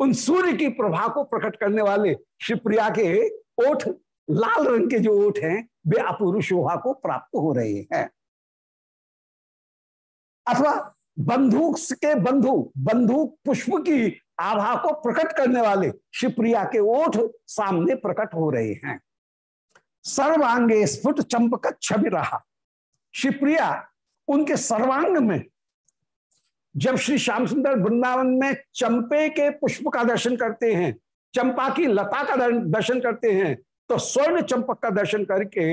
उन सूर्य की प्रभा को प्रकट करने वाले शिवप्रिया के ओठ लाल रंग के जो ओठ हैं, वे अपूर्व शोभा को प्राप्त हो रहे हैं। अथवा बंदूक के बंधु, बंदूक पुष्प की आभा को प्रकट करने वाले शिवप्रिया के ओठ सामने प्रकट हो रहे हैं। सर्वांगे स्फुट चंपक छवि रहा। शिवप्रिया उनके सर्वांग में, जब श्री श्याम सुंदर वृंदावन में चंपे के पुष्प का दर्शन करते हैं, चंपा की लता का दर्शन करते हैं तो स्वर्ण चंपक का दर्शन करके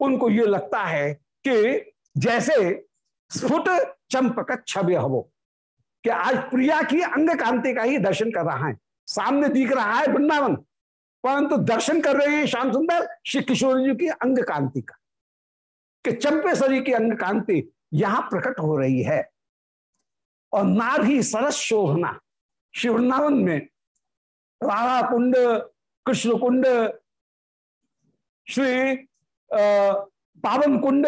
उनको ये लगता है कि जैसे स्फुट चंपक छवि हो कि आज प्रिया की अंग कांति का ही दर्शन कर रहा है। सामने दिख रहा है वृंदावन, परंतु दर्शन कर रहे हैं श्याम सुंदर श्री किशोर जी की अंग कांति का, कि चंपेश्वरी की अंग कांति यहाँ प्रकट हो रही है। और ना भी सरस शोभना श्री वृंदावन में, राधा कुंड, कृष्ण कुंड श्री पावन कुंड,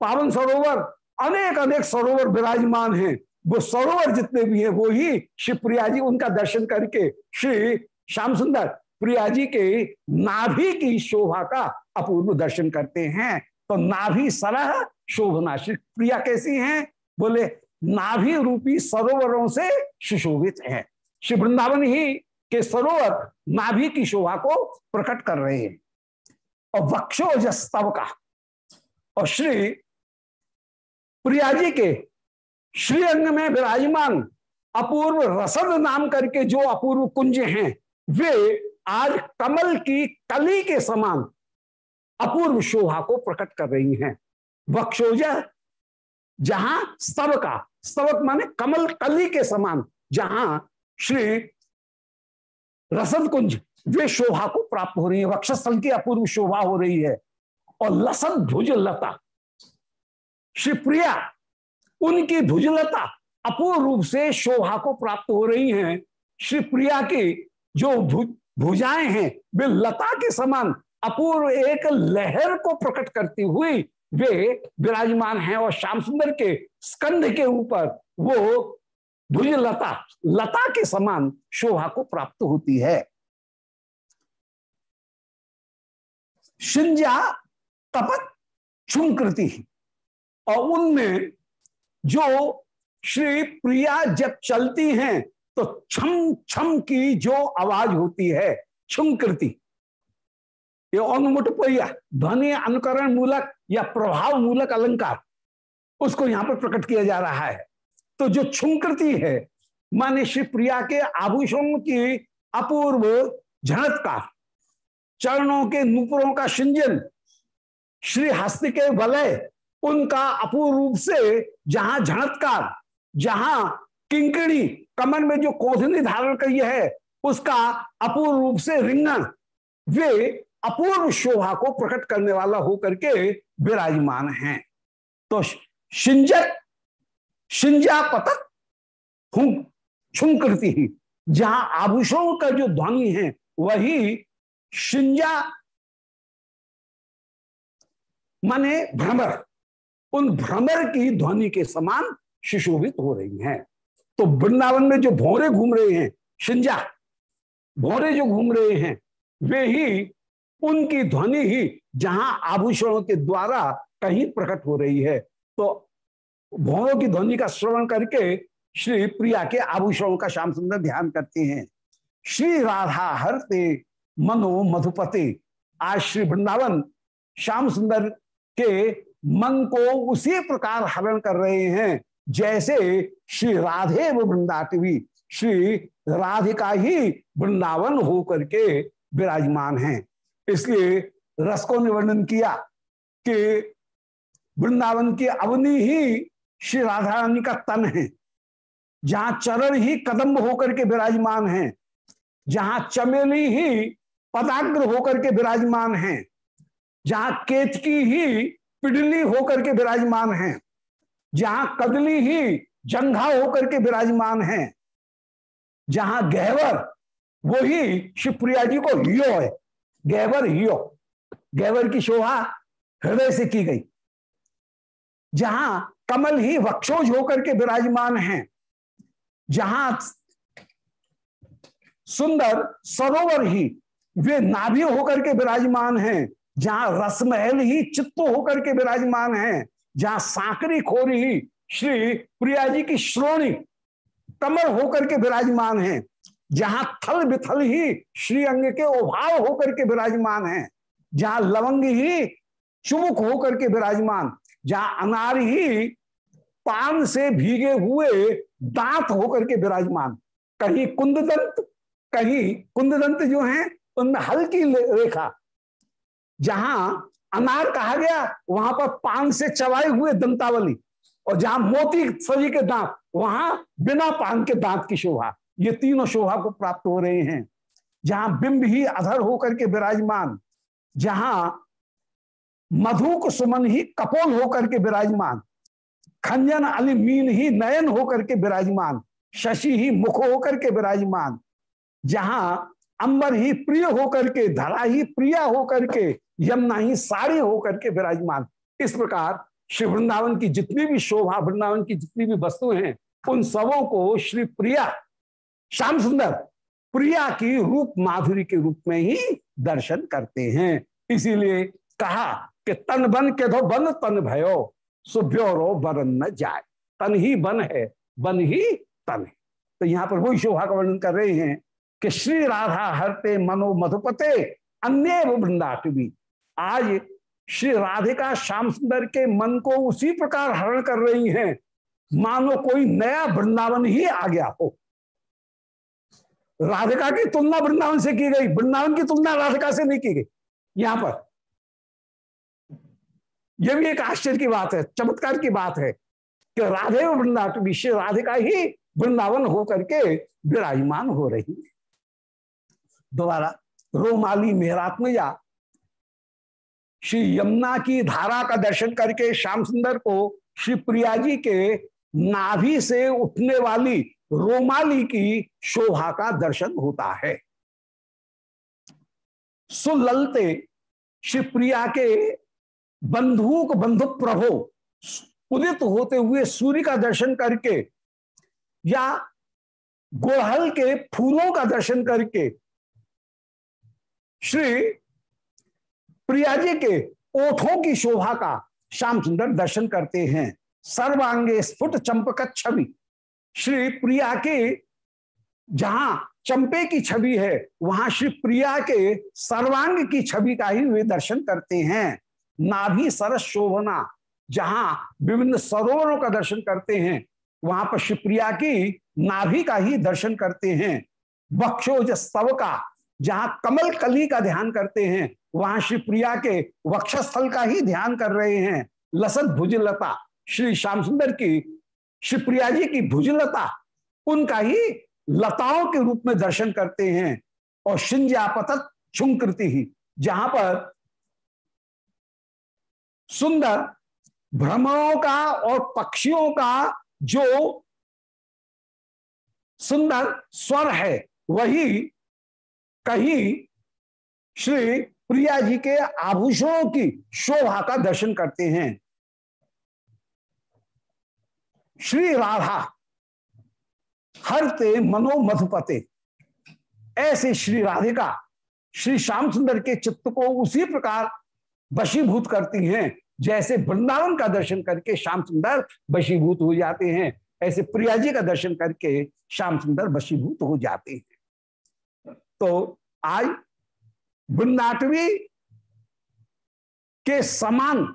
पावन सरोवर अनेक अनेक सरोवर विराजमान हैं। वो सरोवर जितने भी हैं, वो ही श्री प्रिया जी उनका दर्शन करके, श्री श्याम सुंदर प्रिया जी के नाभि की शोभा का अपूर्व दर्शन करते हैं। तो नाभि सरह शोभना, श्री प्रिया कैसी हैं? बोले, नाभि रूपी सरोवरों से सुशोभित है। श्री वृंदावन ही के सरोवर नाभि की शोभा को प्रकट कर रहे हैं। और वक्षोजस्तव का और श्री प्रिया जी के श्री अंग में विराजमान अपूर्व रसद नाम करके जो अपूर्व कुंज हैं, वे आज कमल की कली के समान अपूर्व शोभा को प्रकट कर रही हैं। वक्षोज, जहाँ स्तव का, स्तवक माने कमल कली के समान, जहाँ श्री रसद कुंज वे शोभा को प्राप्त हो रही है। वक्षस्थल की अपूर्व शोभा हो रही है। और लसन भुज लता श्री प्रिया उनकी भुजलता अपूर्व रूप से शोभा को प्राप्त हो रही हैं। श्री प्रिया की जो भुजाएँ हैं, वे लता के समान अपूर्व एक लहर को प्रकट करती हुई वे विराजमान हैं और श्याम सुंदर के स्कंध के ऊपर वो भुज लता लता के समान शोभा को प्राप्त होती है। शिंजा तपत छुमकृति। और उनमें जो श्री प्रिया जब चलती हैं तो छम छम की जो आवाज़ होती है, छुमकृति। ये अनुमुटपया ध्वनि अनुकरण मूलक या प्रभाव मूलक अलंकार, उसको यहाँ पर प्रकट किया जा रहा है। तो जो छुमकृति है, माने श्री प्रिया के आभूषणों की अपूर्व झणत्कार चरणों के नुपुरों का सिंजन श्री हस्त के वलय, उनका अपूर्व रूप से जहाँ झणत्कार जहाँ किंकड़ी कमर में जो कोधनी धारण करी है, उसका अपूर्व रूप से रिंगण, वे अपूर्व शोभा को प्रकट करने वाला होकर के विराजमान हैं। तो शिंजक शिंजा पतक छुंकृति ही, जहाँ आभूषणों का जो ध्वनि है, वही शिंजा माने भ्रमर। उन भ्रमर की ध्वनि के समान सुशोभित हो रही हैं। तो वृंदावन में जो भौरे घूम रहे हैं शिंजा भौरे जो घूम रहे हैं, वे ही उनकी ध्वनि ही जहाँ आभूषणों के द्वारा कहीं प्रकट हो रही है। तो भौरों की ध्वनि का श्रवण करके श्री प्रिया के आभूषणों का श्याम सुंदर ध्यान करते हैं। श्री राधा हरते मनो मधुपति आज श्री वृंदावन, श्याम सुंदर के मन को उसी प्रकार हरण कर रहे हैं, जैसे श्री राधे वृंदाटवी श्री राधिका ही वृंदावन हो करके विराजमान है। इसलिए रस को निवर्णन किया कि वृंदावन की अवनी ही श्री राधा रानी का तन है, जहाँ चरण ही कदम होकर के विराजमान है, जहाँ चमेली ही पदाग्र होकर के विराजमान है, जहाँ केतकी ही पिडली होकर के विराजमान है, जहाँ कदली ही जंघा होकर के विराजमान है, जहाँ गहवर वो ही शिवप्रिया जी को हियो है गहवर हियो गहवर की शोभा हृदय से की गई, जहाँ कमल ही वक्षोज होकर के विराजमान है, जहाँ सुंदर सरोवर ही वे नाभि होकर के विराजमान हैं, जहाँ रसमहल ही चित्त होकर के विराजमान है, जहाँ सांकरी खोरी ही श्री प्रिया जी की श्रोणी कमर होकर के विराजमान है, जहाँ थल बिथल ही श्री अंग के उभाव होकर के विराजमान है, जहाँ लवंग ही चुमुक होकर के विराजमान, जहाँ अनार ही पान से भीगे हुए दांत होकर के विराजमान। कहीं कुंददंत कहीं कुंददंत जो है उनमें हल्की रेखा, जहाँ अनार कहा गया, वहाँ पर पान से चबाए हुए दंतावली, और जहाँ मोती सभी के दांत, वहाँ बिना पान के दांत की शोभा। ये तीनों शोभा को प्राप्त हो रहे हैं। जहाँ बिंब ही अधर होकर के विराजमान, जहाँ मधुक सुमन ही कपोल होकर के विराजमान, खंजन अली मीन ही नयन होकर के विराजमान, शशि ही मुख होकर के विराजमान, जहाँ अंबर ही प्रिय होकर के, धरा ही प्रिया होकर के, यमुना ही साड़ी होकर के विराजमान। इस प्रकार श्री वृंदावन की जितनी भी शोभा, वृंदावन की जितनी भी वस्तु हैं, उन सबों को श्री प्रिया, श्याम सुंदर, प्रिया की रूप माधुरी के रूप में ही दर्शन करते हैं। इसीलिए कहा कि तन बन के दो बन, तन भयो सुभ्योरो बरन न जाए तन ही बन है, बन ही तन है। तो यहाँ पर वही शोभा का वर्णन कर रहे हैं। कि श्री राधा हरते मनो मधुपते, अन्य वृंदाटवी आज श्री राधिका श्याम सुंदर के मन को उसी प्रकार हरण कर रही हैं। मानो कोई नया वृंदावन ही आ गया हो। राधिका की तुलना वृंदावन से की गई। वृंदावन की तुलना राधिका से नहीं की गई। यहाँ पर। यह भी एक आश्चर्य की बात है, चमत्कार की बात है कि राधे वृंदावन श्री राधिका ही वृंदावन होकर के विराजमान हो रही है। दोबारा रोमाली मेहरात्मजा श्री यमुना की धारा का दर्शन करके श्याम सुंदर को श्री प्रिया जी के नाभि से उठने वाली रोमाली की शोभा का दर्शन होता है। सुललते श्री प्रिया के बंधुक बंधु प्रभो उदित होते हुए सूर्य का दर्शन करके या गोहल के फूलों का दर्शन करके श्री प्रिया जी के ओठों की शोभा का श्याम सुंदर दर्शन करते हैं। सर्वांगे स्फुट चंपक छवि। श्री प्रिया के जहाँ चंपे की छवि है, वहाँ श्री प्रिया के सर्वांग की छवि का ही वे दर्शन करते हैं। नाभि सरस शोभना, जहाँ विभिन्न सरोवरों का दर्शन करते हैं, वहाँ पर शिवप्रिया की नाभि का ही दर्शन करते हैं। वक्षोज स्तव का जहाँ कमल कली का ध्यान करते हैं, वहाँ श्री प्रिया के वक्षस्थल का ही ध्यान कर रहे हैं। लसत भुजलता, श्री श्याम सुंदर की, श्री प्रिया जी की भुजलता, उनका ही लताओं के रूप में दर्शन करते हैं। और शिंजापत छुंकृति ही, जहाँ पर सुंदर भ्रमणों का और पक्षियों का जो सुंदर स्वर है, वही कहीं श्री प्रिया जी के आभूषणों की शोभा का दर्शन करते हैं। श्री राधा, हरते मनो मधुपते ऐसे श्री राधिका श्री श्याम सुंदर के चित्त को उसी प्रकार वशीभूत करती हैं, जैसे वृंदावन का दर्शन करके श्याम सुंदर वशीभूत हो जाते हैं, ऐसे प्रिया जी का दर्शन करके श्याम सुंदर वशीभूत हो जाते हैं। तो आज वृंदाटवी के समान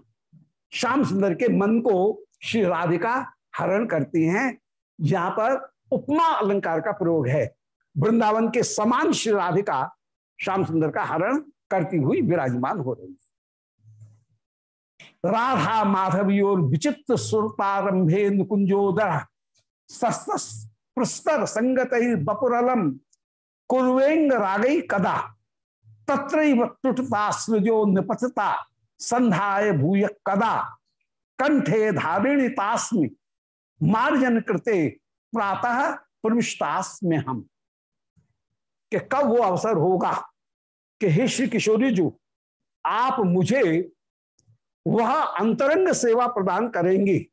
श्याम सुंदर के मन को श्री राधिका हरण करती हैं। यहाँ पर उपमा अलंकार का प्रयोग है। वृंदावन के समान श्री राधिका श्याम सुंदर का हरण करती हुई विराजमान हो रही है। राधा माधवी और विचित्र सुरतारंभे नुकुंजोदर प्रस्तर संगत बपुरलम कुर्वेंग रागई कदा? तत्रैव निपतता संध्याय भूय कदा? कंठे धारिणी तास्मि, मार्जन कृते प्रातः प्रविष्टास में हम। कि कब वो अवसर होगा? कि हे श्री किशोरी जी, आप मुझे वह अंतरंग सेवा प्रदान करेंगी,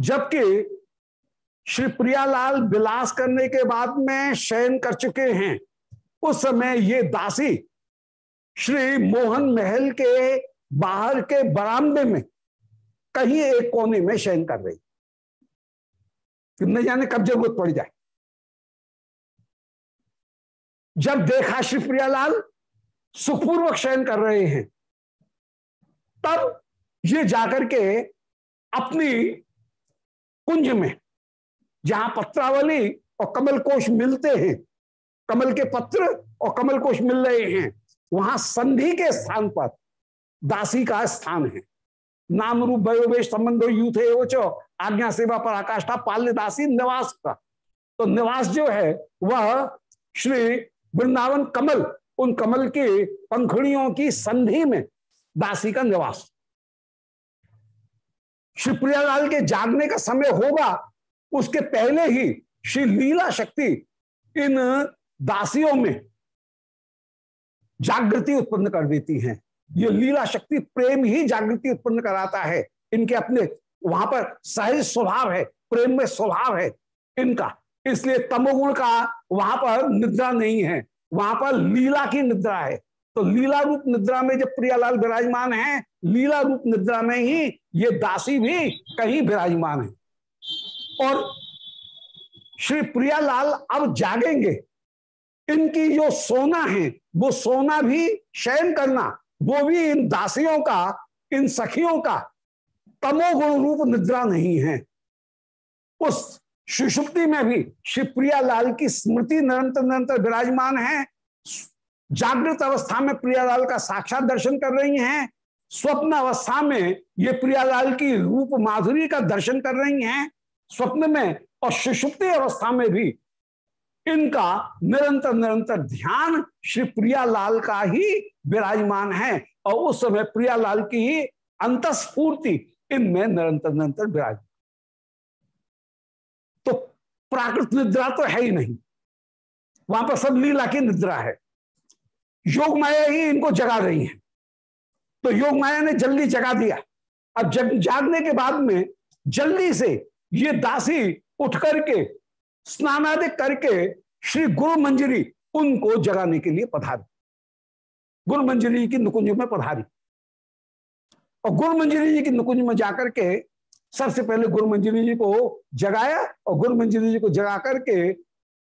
जबकि श्री प्रियालाल विलास करने के बाद में शयन कर चुके हैं। उस समय ये दासी श्री मोहन महल के बाहर के बरामदे में कहीं एक कोने में शयन कर रही। न जाने कब ज़रूरत पड़ जाए। जब देखा श्री प्रियालाल सुखपूर्वक शयन कर रहे हैं, तब ये जाकर के अपनी कुंज में जहाँ पत्रावली और कमल कोश मिलते हैं, कमल के पत्र और कमल कोश मिल रहे हैं, वहाँ संधि के स्थान पर दासी का स्थान है। नाम रूप वयोवेश संबंधो यूथ आज्ञा सेवा पर आकाष्ठा पाल्य दासी निवास का। तो निवास जो है, वह श्री वृंदावन कमल, उन कमल के पंखुड़ियों की संधि में दासी का निवास। श्री प्रियालाल के जागने का समय होगा उसके पहले ही श्री लीला शक्ति इन दासियों में जागृति उत्पन्न कर देती हैं। ये लीला शक्ति प्रेम ही जागृति उत्पन्न कराता है। इनके अपने वहाँ पर सहज स्वभाव है, प्रेम में स्वभाव है इनका। इसलिए तमोगुण का वहाँ पर निद्रा नहीं है। वहाँ पर लीला की निद्रा है। तो लीला रूप निद्रा में जब प्रियालाल विराजमान है, लीला रूप निद्रा में ही ये दासी भी कहीं विराजमान है। और श्री प्रियालाल अब जागेंगे। इनकी जो सोना है, वो सोना भी शयन करना, वो भी इन दासियों का, इन सखियों का तमोगुण रूप निद्रा नहीं है। उस सुषुप्ति में भी श्री प्रियालाल की स्मृति निरंतर निरंतर विराजमान है। जागृत अवस्था में प्रियालाल का साक्षात दर्शन कर रही हैं। स्वप्न अवस्था में ये प्रियालाल की रूप माधुरी का दर्शन कर रही हैं। स्वप्न में और सुषुप्ति अवस्था में भी इनका निरंतर निरंतर ध्यान श्री प्रियालाल का ही विराजमान है। और उस समय प्रियालाल की ही अंतस्फूर्ति इनमें निरंतर निरंतर विराजमान। तो प्राकृत निद्रा तो है ही नहीं। वहाँ पर सब लीला की निद्रा है। योग माया ही इनको जगा रही है। तो योग माया ने जल्दी जगा दिया। अब जग जागने के बाद में जल्दी से ये दासी उठ करके स्नानादिक करके श्री गुरु मंजरी उनको जगाने के लिए पधारी। गुरु मंजरी की नुकुंज में पधारी। और गुरु मंजरी जी की नुकुंज में जाकर के सबसे पहले गुरु मंजरी जी को जगाया और गुरु मंजरी जी को जगा करके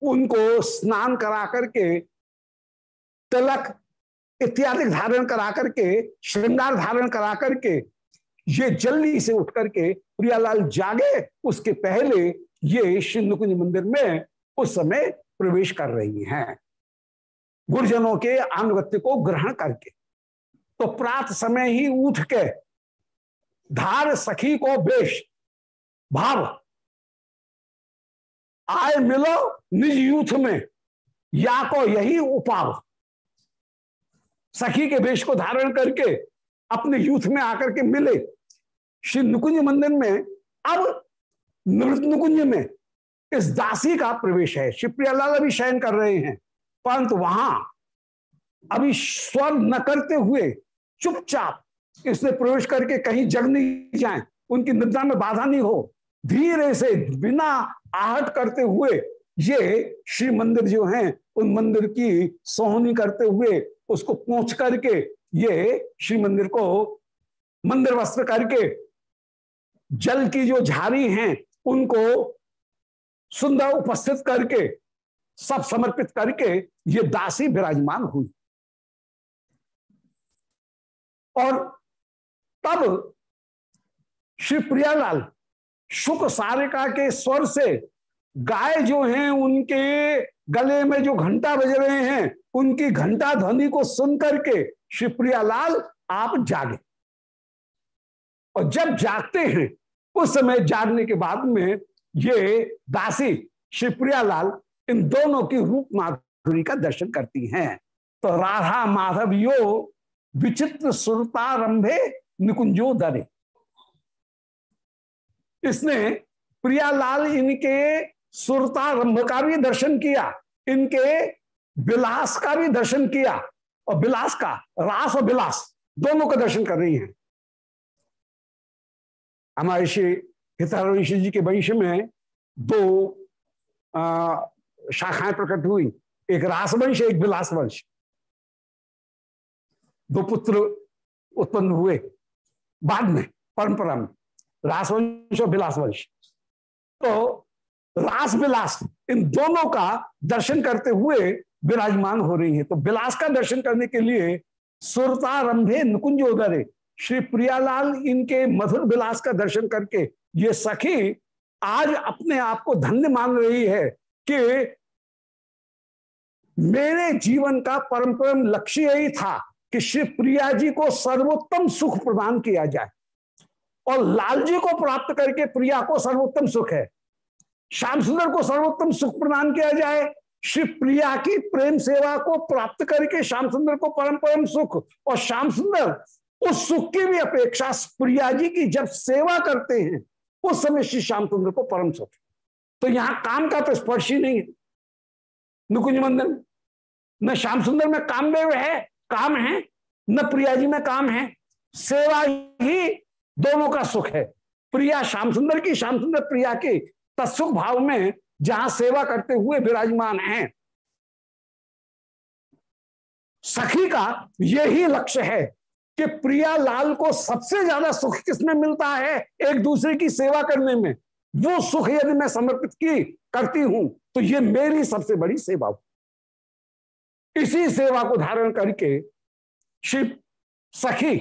उनको स्नान करा करके तिलक इत्यादि धारण करा करके, श्रृंगार धारण करा करके, ये जल्दी से उठ करके प्रियालाल जागे, उसके पहले ये नुकुंज मंदिर में उस समय प्रवेश कर रही हैं। गुरुजनों के अनुगत्य को ग्रहण करके। तो प्रात समय ही उठ के धार सखी को बेश, भाव आए मिलो निज यूथ में, या को यही उपाव। सखी के वेश को धारण करके अपने यूथ में आकर के मिले। श्री नुकुंज मंदिर में, अब नृत नुकुंज में इस दासी का प्रवेश है। शिवप्रियालाल अभी शयन कर रहे हैं, परंतु वहाँ अभी स्वर न करते हुए चुपचाप इसने प्रवेश करके कहीं जग नहीं जाए। उनकी निद्रा में बाधा नहीं हो। धीरे से, बिना आहट करते हुए ये श्री मंदिर जो हैं, उन मंदिर की सोहनी करते हुए उसको पहुँच करके ये श्री मंदिर को मंदिर वस्त्र करके जल की जो झारी हैं, उनको सुंदर उपस्थित करके, सब समर्पित करके ये दासी विराजमान हुई। और तब श्री प्रियालाल शुक सारिका के स्वर से गाय जो हैं, उनके गले में जो घंटा बज रहे हैं, उनकी घंटा ध्वनि को सुन करके श्री प्रियालाल आप जागे। और जब जागते हैं उस समय जागने के बाद में ये दासी श्री प्रियालाल इन दोनों की रूप माधुरी का दर्शन करती हैं। तो राधा माधव यो विचित्र सुरतारंभे निकुंजो दरे। इसने प्रियालाल इनके सुरतारंभ का भी दर्शन किया, इनके विलास का भी दर्शन किया और विलास का, रास और विलास दोनों का दर्शन कर रही हैं। हमारे श्री हितार ऋषि जी के वंश में दो शाखाएँ प्रकट हुई। एक रास वंश, एक विलास वंश। दो पुत्र उत्पन्न हुए बाद में, परंपरा में। रासवंश और विलास वंश। तो रास, विलास, इन दोनों का दर्शन करते हुए विराजमान हो रही है। तो विलास का दर्शन करने के लिए सुरतारंभे नुकुंजोदरे श्री प्रियालाल इनके मधुर विलास का दर्शन करके ये सखी आज अपने आप को धन्य मान रही है कि मेरे जीवन का परम परम लक्ष्य यही था कि श्री प्रिया जी को सर्वोत्तम सुख प्रदान किया जाए। और लाल जी को प्राप्त करके प्रिया को सर्वोत्तम सुख है। श्याम सुंदर को सर्वोत्तम सुख प्रदान किया जाए। श्री प्रिया की प्रेम सेवा को प्राप्त करके श्याम सुंदर को परम परम सुख। और श्याम सुंदर उस सुख की भी अपेक्षा प्रिया जी की जब सेवा करते हैं, उस समय श्री श्याम सुंदर को परम सुख। तो यहाँ काम का तो स्पर्श ही नहीं है। नुकुंज मंदन, न श्याम सुंदर में कामदेव है, काम है, न प्रिया जी में काम है। सेवा ही दोनों का सुख है। प्रिया श्याम सुंदर की, श्याम सुंदर प्रिया की तत्सुख भाव में जहाँ सेवा करते हुए विराजमान है। सखी का यही लक्ष्य है। कि प्रिया लाल को सबसे ज़्यादा सुख किसमें मिलता है एक दूसरे की सेवा करने में? वो सुख यदि मैं समर्पित की, करती हूँ तो ये मेरी सबसे बड़ी सेवा हो। इसी सेवा को धारण करके श्री सखी,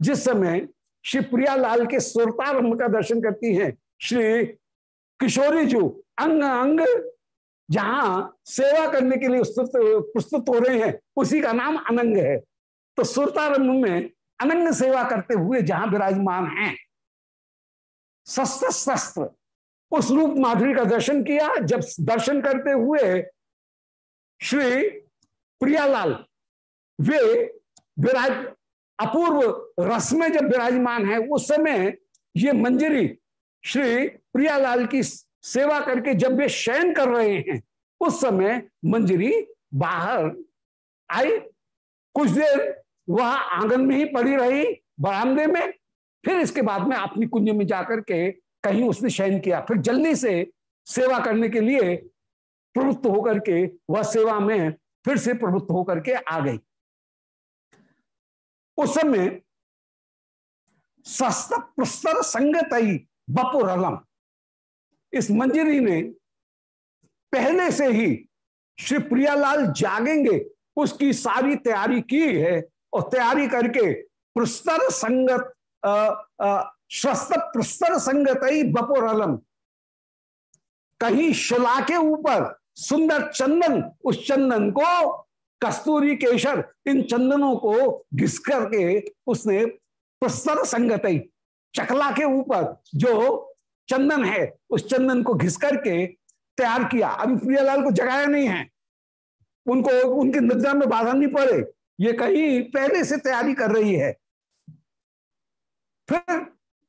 जिस समय श्री प्रिया लाल के सुरतारंभ का दर्शन करती हैं, श्री किशोरी जो, अंग अंग, जहाँ सेवा करने के लिए प्रस्तुत हो रहे हैं, उसी का नाम अनंग है। तो सुरतारंभ में अनंग सेवा करते हुए जहाँ विराजमान हैं शस्त्र शस्त्र उस रूप माधुरी का दर्शन किया। जब दर्शन करते हुए श्री प्रियालाल, वे विराज, अपूर्व रस में जब विराजमान है, उस समय ये मंजरी श्री प्रियालाल की सेवा करके जब वे शयन कर रहे हैं, उस समय मंजरी बाहर आई। कुछ देर वह आँगन में ही पड़ी रही, बरामदे में। फिर इसके बाद में अपनी कुंज में जाकर के कहीं उसने शयन किया। फिर जल्दी से सेवा करने के लिए प्रवृत्त होकर के वह सेवा में फिर से प्रवृत्त होकर के आ गई। उस समय सस्त प्रस्तर संगत आई बपुरलम। इस मंजरी ने पहले से ही श्री प्रियालाल जागेंगे, उसकी सारी तैयारी की है। और तैयारी करके प्रस्तर संगत स्वस्थ प्रस्तर संगत ही बपोरलम। कहीं शिला के ऊपर सुंदर चंदन, उस चंदन को, कस्तूरी केशर, इन चंदनों को घिस करके उसने प्रस्तर संगत, चकला के ऊपर जो चंदन है, उस चंदन को घिस करके तैयार किया। अभी प्रियालाल को जगाया नहीं है। उनको, उनकी निद्रा में बाधा नहीं पड़े। ये कहीं पहले से तैयारी कर रही है। फिर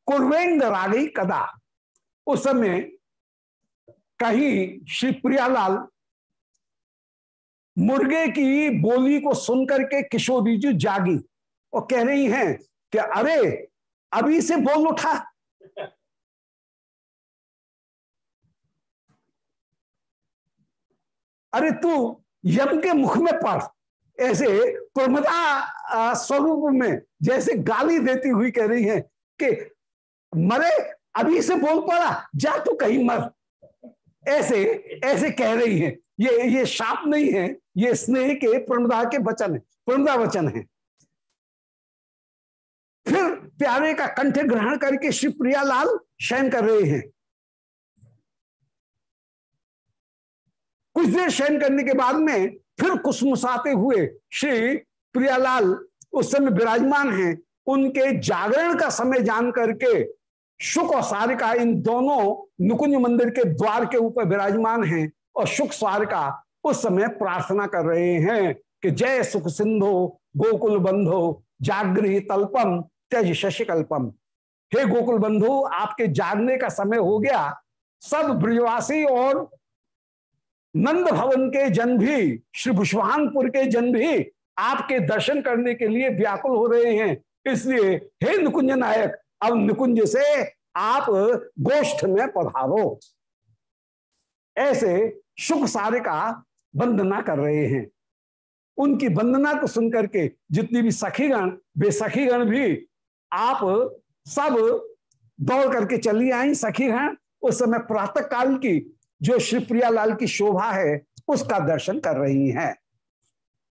कुर्वेंगर आ गई कदा, उस समय कहीं श्री प्रियालाल मुर्गे की बोली को सुनकर के किशोरी जी जागी और कह रही हैं कि अरे, अभी से बोल उठा। अरे तू यम के मुख में पढ़। ऐसे प्रमदा स्वरूप में जैसे गाली देती हुई कह रही है कि, मरे, अभी से बोल पड़ा, जा तू कहीं मर। ऐसे ऐसे कह रही है। ये ये शाप नहीं है, ये स्नेह के प्रणदा के वचन है प्रणदा वचन है। फिर प्यारे का कंठ ग्रहण करके श्री प्रियालाल शयन कर रहे हैं। कुछ देर शयन करने के बाद में फिर कुसमुसाते हुए श्री प्रियालाल उस समय विराजमान हैं। उनके जागरण का समय जान करके शुक और सारिका इन दोनों नुकुंज मंदिर के द्वार के ऊपर विराजमान हैं और शुक सारिका उस समय प्रार्थना कर रहे हैं कि जय सुख सिंधु, गोकुल बंधु, जागृह तल्पम, त्यज शशिकल्पम। हे गोकुल बंधु, आपके जागने का समय हो गया। सब ब्रजवासी और नंद भवन के जन भी, श्री भुषवानपुर के जन भी आपके दर्शन करने के लिए व्याकुल हो रहे हैं। इसलिए, हे निकुंज नायक, अब निकुंज से आप गोष्ठ में पधारो। ऐसे सुख सारे का वंदना कर रहे हैं। उनकी वंदना को सुनकर के जितनी भी सखीगण वे सखीगण भी आप सब दौड़ करके चली आई। सखीगण, उस समय प्रातः काल की जो श्री प्रियालाल की शोभा है, उसका दर्शन कर रही हैं।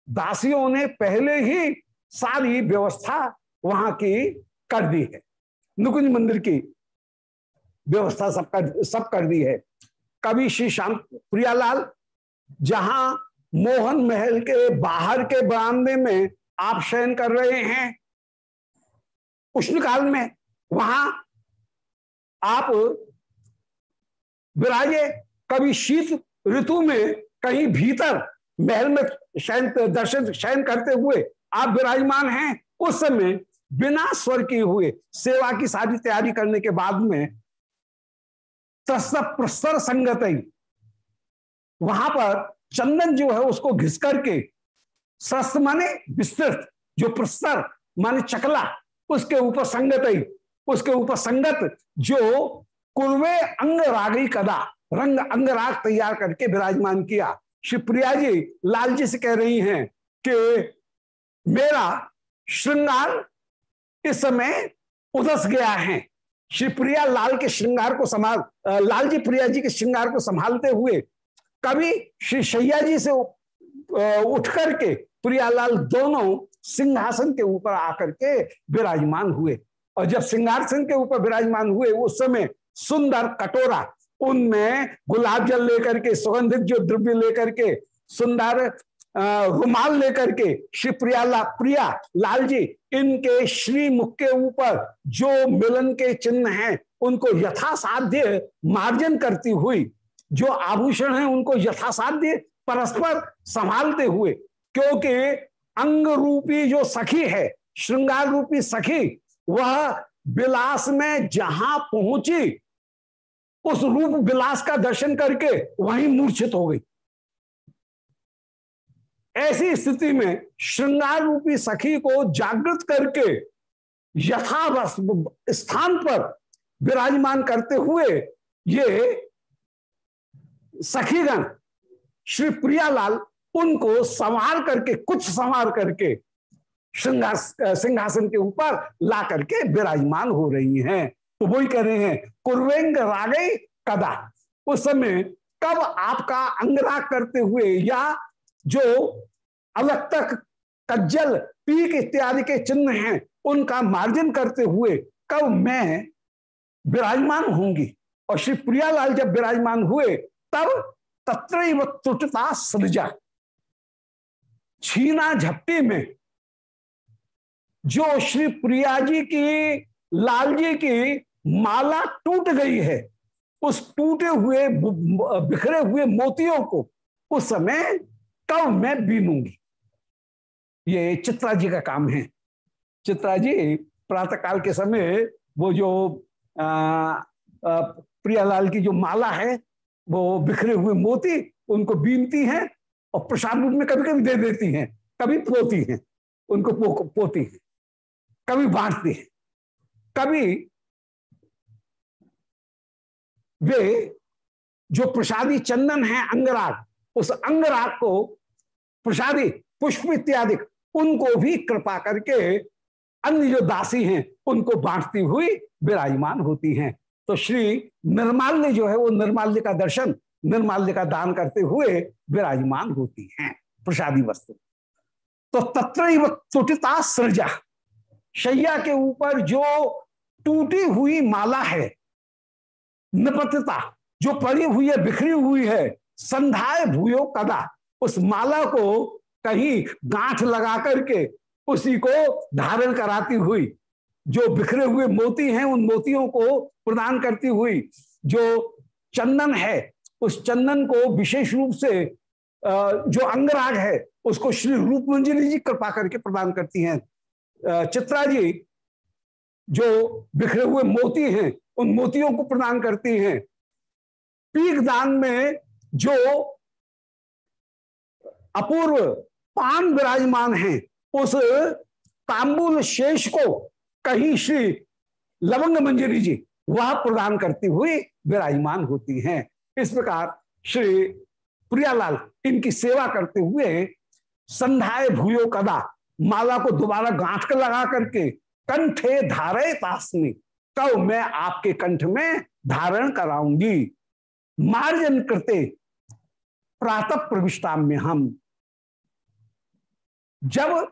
दासियों ने पहले ही सारी व्यवस्था वहाँ की कर दी है। नुकुंज मंदिर की व्यवस्था सब कर सब कर दी है। कवि श्री श्याम प्रियालाल, जहाँ मोहन महल के बाहर के बरामदे में आप शयन कर रहे हैं उष्ण काल में वहाँ आप विराजे कभी शीत ऋतु में कहीं भीतर महल में शयन, दर्शन, शयन करते हुए आप विराजमान हैं, उस समय बिना स्वर किए हुए सेवा की सारी तैयारी करने के बाद में प्रस्तर संगत वहाँ पर चंदन जो है उसको घिस करके सस्त माने विस्तृत, जो प्रस्तर माने चकला, उसके ऊपर संगत, उसके ऊपर संगत जो कुर्वे अंग रागी कदा। रंग अंगराग तैयार करके विराजमान किया। श्री प्रिया जी लाल जी से कह रही हैं कि मेरा श्रृंगार इस समय उदस गया है। श्री प्रिया लाल के श्रृंगार को संभाल लाल जी प्रिया जी के श्रृंगार को संभालते हुए कभी श्री शैया जी से उठ करके प्रियालाल दोनों सिंहासन के ऊपर आकर के विराजमान हुए। और जब सिंहासन के ऊपर विराजमान हुए, उस समय सुंदर कटोरा उनमें गुलाब जल लेकर के सुगंधित जो द्रव्य लेकर के सुंदर रुमाल लेकर के श्री प्रिया ला, प्रिया लाल जी इनके श्री मुख के ऊपर जो मिलन के चिन्ह हैं उनको यथासाध्य मार्जन करती हुई जो आभूषण है उनको यथासाध्य परस्पर संभालते हुए क्योंकि अंग रूपी जो सखी है श्रृंगार रूपी सखी वह विलास में जहाँ पहुँची उस रूप विलास का दर्शन करके वहीं मूर्छित हो गई। ऐसी स्थिति में श्रृंगार रूपी सखी को जागृत करके यथा स्थान पर विराजमान करते हुए ये सखीगण श्री प्रियालाल उनको संवार करके, कुछ संवार करके सिंहासन के ऊपर ला करके विराजमान हो रही हैं। तो वही कह रहे हैं, कुर्वेंग रागे कदा। उस समय कब आपका अंगराग करते हुए या जो अलग तक कज्जल, पीक इत्यादि के चिन्ह हैं, उनका मार्जन करते हुए कब मैं विराजमान होंगी? और श्री प्रियालाल जब विराजमान हुए, तब तत्र त्रुटता सृजा। छीना झपटी में जो श्री प्रिया जी की, लाल जी की माला टूट गई है। उस टूटे हुए बिखरे हुए मोतियों को उस समय कब मैं बीनूँगी? ये चित्रा जी का काम है। चित्रा जी प्रातः काल के समय वो जो प्रियालाल की जो माला है वो बिखरे हुए मोती उनको बीनती हैं और प्रसाद रूप में कभी कभी दे देती हैं कभी पोती हैं उनको पो, पोती हैं कभी बांटती हैं कभी वे जो प्रसादी चंदन है अंगराग, उस अंगराग को प्रसादी, पुष्प इत्यादि, उनको भी कृपा करके अन्य जो दासी हैं, उनको बांटती हुई विराजमान होती हैं। तो श्री निर्माल्य जो है, वो निर्माल्य का दर्शन, निर्माल्य का दान करते हुए विराजमान होती हैं प्रसादी वस्तु। तो तत्र त्रुटिता सृजा शैया के ऊपर जो टूटी हुई माला है निपतता, जो पड़ी हुई है, बिखरी हुई है संध्याय भूयो कदा। उस माला को कहीं गांठ लगा करके उसी को धारण कराती हुई, जो बिखरे हुए मोती हैं, उन मोतियों को प्रदान करती हुई, जो चंदन है, उस चंदन को विशेष रूप से जो अंगराग है, उसको श्री रूप मंजरी जी कृपा करके प्रदान करती हैं। चित्रा जी, जो बिखरे हुए मोती हैं उन मोतियों को प्रदान करती हैं। पीक दान में जो अपूर्व पान विराजमान है, उस तांबुल शेष को कहीं श्री लवंग मंजरी जी वह प्रदान करती हुई विराजमान होती हैं। इस प्रकार श्री प्रियालाल इनकी सेवा करते हुए संध्याय भूयो कदा माला को दोबारा गांठ कर लगा करके कंठे धारे तासनी कब मैं आपके कंठ में धारण कराऊँगी। मार्जन करते प्रातः प्रविष्टा में हम। जब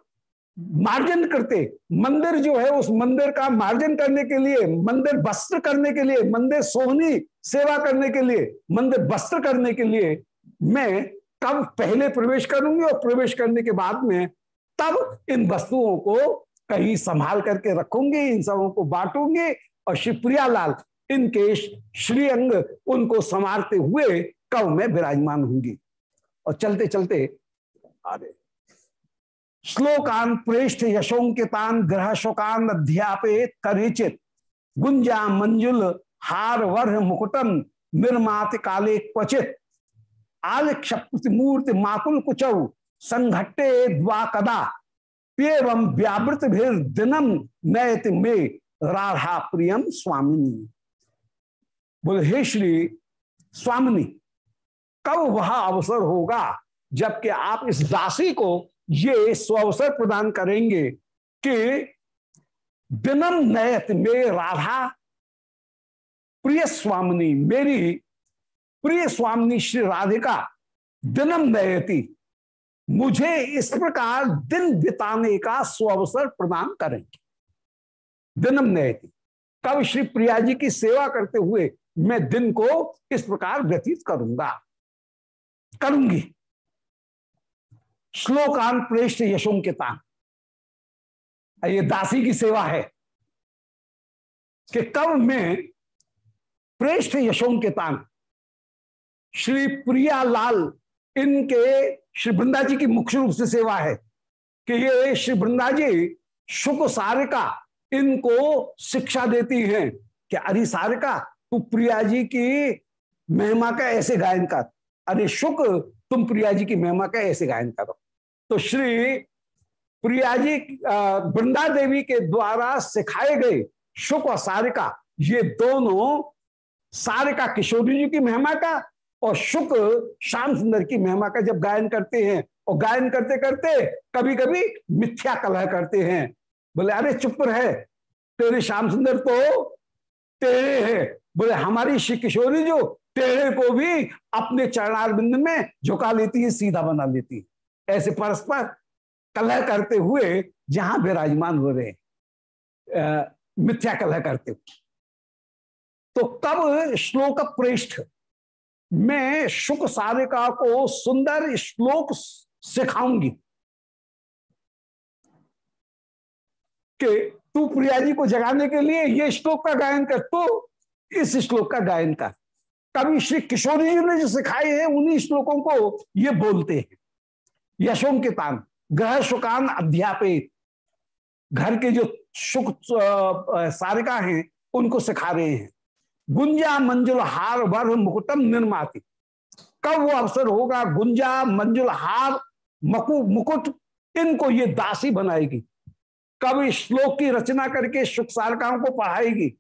मार्जन करते, मंदिर जो है उस मंदिर का मार्जन करने के लिए, मंदिर वस्त्र करने के लिए, मंदिर सोहनी सेवा करने के लिए, मंदिर वस्त्र करने के लिए मैं कब पहले प्रवेश करूँगी और प्रवेश करने के बाद में तब इन वस्तुओं को कहीं संभाल करके रखूँगी, इन सबों को बांटूँगी और शिवप्रिया लाल इनके श्रीअंग उनको संवारते हुए कव में विराजमान होंगी। और चलते चलते अरे श्लोकान प्रेष्ठ यशोंकितान ग्रह शोकान अध्यापित करिचित गुंजा मंजुल हार वर्ह मुकुटम निर्मात काले क्वचित। आलिक्ष मूर्ति माकुल कुचौ संघट्टे द्वा कदा। व्यावृत भीर दिनम नयत में राधा प्रियम स्वामिनी। बोले, हे श्री स्वामिनी, कब वह अवसर होगा जबकि आप इस दासी को ये स्वअवसर प्रदान करेंगे कि दिनम नयत में राधा, प्रिय स्वामिनी, मेरी प्रिय स्वामिनी श्री राधिका दिनम नयति मुझे इस प्रकार दिन बिताने का स्वअवसर प्रदान करेंगे। दिनम नयति कब श्री प्रिया जी की सेवा करते हुए मैं दिन को इस प्रकार व्यतीत करूँगा। करूँगी। श्लोकान प्रेष्ठ यशोंकिता। ये दासी की सेवा है कि कब मैं प्रेष्ठ यशोंकितान श्री प्रिया लाल इनके श्री वृंदा जी की मुख्य रूप से सेवा है कि ये श्री वृंदा जी शुक सारिका इनको शिक्षा देती हैं। कि अरे सारिका तू प्रिया जी की महिमा का ऐसे गायन कर। अरे शुक तुम प्रिया जी की महिमा का ऐसे गायन करो। तो श्री प्रिया जी वृंदा देवी के द्वारा सिखाए गए शुक और सारिका, ये दोनों सारिका किशोरी जी की महिमा का और शुक श्याम सुंदर की महिमा का जब गायन करते हैं, और गायन करते करते कभी कभी मिथ्या कलह करते हैं। बोले, अरे चुप रहे, तेरे श्याम सुंदर तो तेरे है। बोले, हमारी श्री किशोरी जो तेरे को भी अपने चरणार बिंद में झुका लेती है, सीधा बना लेती है। ऐसे परस्पर कलह करते हुए जहाँ विराजमान हो रहे मिथ्या कलह करते हुए। तो कब श्लोक पृष्ठ में शुक सारिका को सुंदर श्लोक सिखाऊँगी। कि तू प्रिया जी को जगाने के लिए ये श्लोक का गायन कर तो इस श्लोक का गायन कर। कभी श्री किशोरी जी ने जो सिखाए हैं, उन्हीं श्लोकों को ये बोलते हैं। यशोंकितान ग्रह शुकान अध्यापित। घर के जो सुख सारिका हैं, उनको सिखा रहे हैं। गुंजा मंजुल हार वर मुकुटम निर्माती। कब वो अवसर होगा, गुंजा मंजुल हार मकु, मुकुट, इनको ये दासी बनाएगी। कब श्लोक की रचना करके सुख सारिकाओं को पढ़ाएगी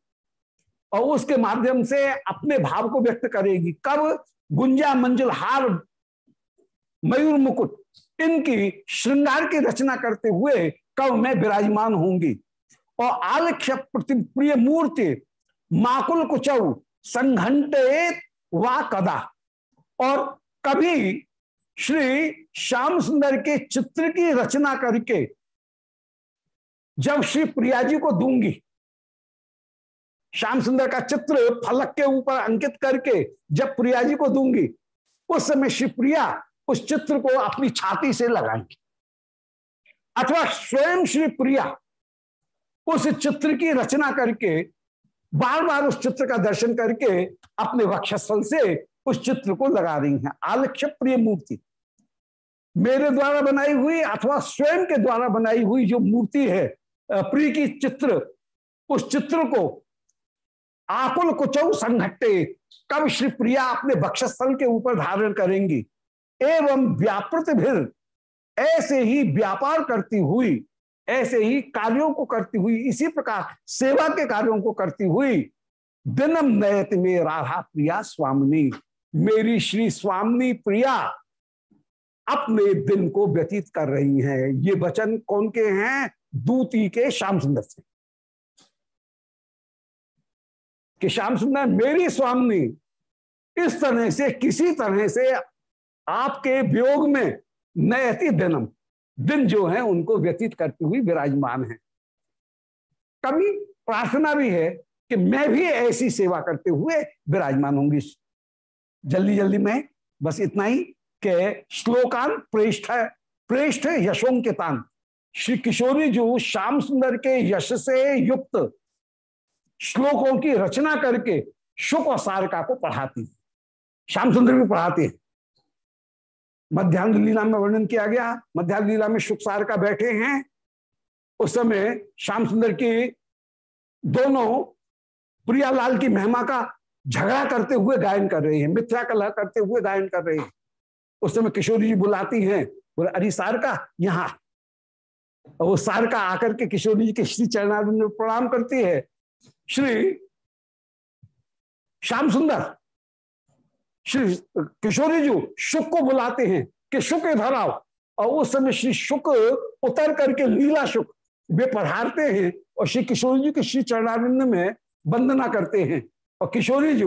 और उसके माध्यम से अपने भाव को व्यक्त करेगी। कब? गुंजा, मंजुल, हार, मयूर, मुकुट, इनकी श्रृंगार की रचना करते हुए कब मैं विराजमान होंगी। और आलक्ष्य प्रिय मूर्ति, माकुल कुचौ, संघंटे वा कदा। और कभी श्री श्याम सुंदर के चित्र की रचना करके जब श्री प्रिया जी को दूँगी। श्याम सुंदर का चित्र फलक के ऊपर अंकित करके जब प्रिया जी को दूँगी, उस समय श्री प्रिया उस चित्र को अपनी छाती से लगाएँगी। अथवा स्वयं श्री प्रिया उस चित्र की रचना करके बार बार उस चित्र का दर्शन करके अपने वक्षस्थल से उस चित्र को लगा रही हैं। आलक्ष्य प्रिय मूर्ति। मेरे द्वारा बनाई हुई अथवा स्वयं के द्वारा बनाई हुई जो मूर्ति है प्रिय की चित्र, उस चित्र को आकुल कुचौ संघट्टे, कब श्री प्रिया अपने वक्षस्थल के ऊपर धारण करेंगी? एवं व्यापृत भी ऐसे ही व्यापार करती हुई, ऐसे ही कार्यों को करती हुई, इसी प्रकार सेवा के कार्यों को करती हुई, दिनम नयत में राधा प्रिया स्वामिनी, मेरी श्री स्वामिनी प्रिया, अपने दिन को व्यतीत कर रही हैं। ये वचन कौन के हैं? दूती के श्याम सुंदर से कि श्याम सुंदर, मेरी स्वामी, इस तरह से, किसी तरह से आपके वियोग में नयति दिनम। दिन जो है, उनको व्यतीत करती हुई विराजमान है। कभी प्रार्थना भी है कि मैं भी ऐसी सेवा करते हुए विराजमान होंगी। जल्दी जल्दी में बस इतना ही कि श्लोकान प्रेष्ठ प्रेष्ठ यशोंकितान। श्री किशोरी जो श्याम सुंदर के यश से युक्त श्लोकों की रचना करके शुक और सारका को पढ़ाती है। श्याम सुंदर भी पढ़ाते हैं। मध्यान्ह लीला में वर्णन किया गया। मध्यान्ह लीला में शुक सारका बैठे हैं। उस समय श्याम सुंदर की दोनों प्रियालाल की महिमा का झगड़ा करते हुए गायन कर रहे हैं, मिथ्या कला करते हुए गायन कर रहे हैं। उस समय किशोरी जी बुलाती हैं, बोले, अरे सार का यहाँ वो सार का आकर के किशोरी जी के श्री चरणारिंद में प्रणाम करती है। श्री श्याम सुंदर, श्री किशोरी जी शुक को बुलाते हैं कि शुक इधर आओ। और उस समय श्री शुक उतर करके लीला शुक वे पढ़ाते हैं और श्री किशोरी जी के श्री चरणारिंद में वंदना करते हैं। और किशोरी जी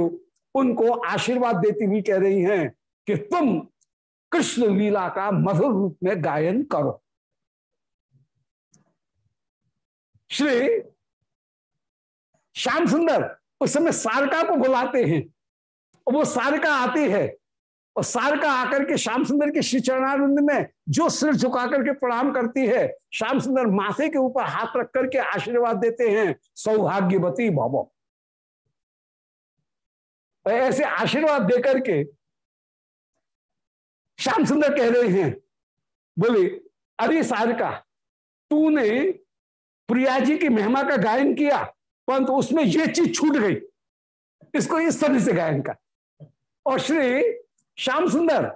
उनको आशीर्वाद देती हुई कह रही हैं कि तुम कृष्ण लीला का मधुर रूप में गायन करो। श्री श्याम सुंदर, उस समय सारका को बुलाते हैं। और वो सारका आती है, और सारका आकर के श्याम सुंदर के श्री चरणानंद में जो सिर झुका करके प्रणाम करती है, श्याम सुंदर माथे के ऊपर हाथ रख करके आशीर्वाद देते हैं, सौभाग्यवती भवो। ऐसे आशीर्वाद देकर के श्याम सुंदर कह रहे हैं, बोले, अरे सारिका, तूने प्रिया जी की महिमा का गायन किया, परंतु उसमें यह चीज़ छूट गई। इसको इस तरह से गायन कर। और श्री श्याम सुंदर,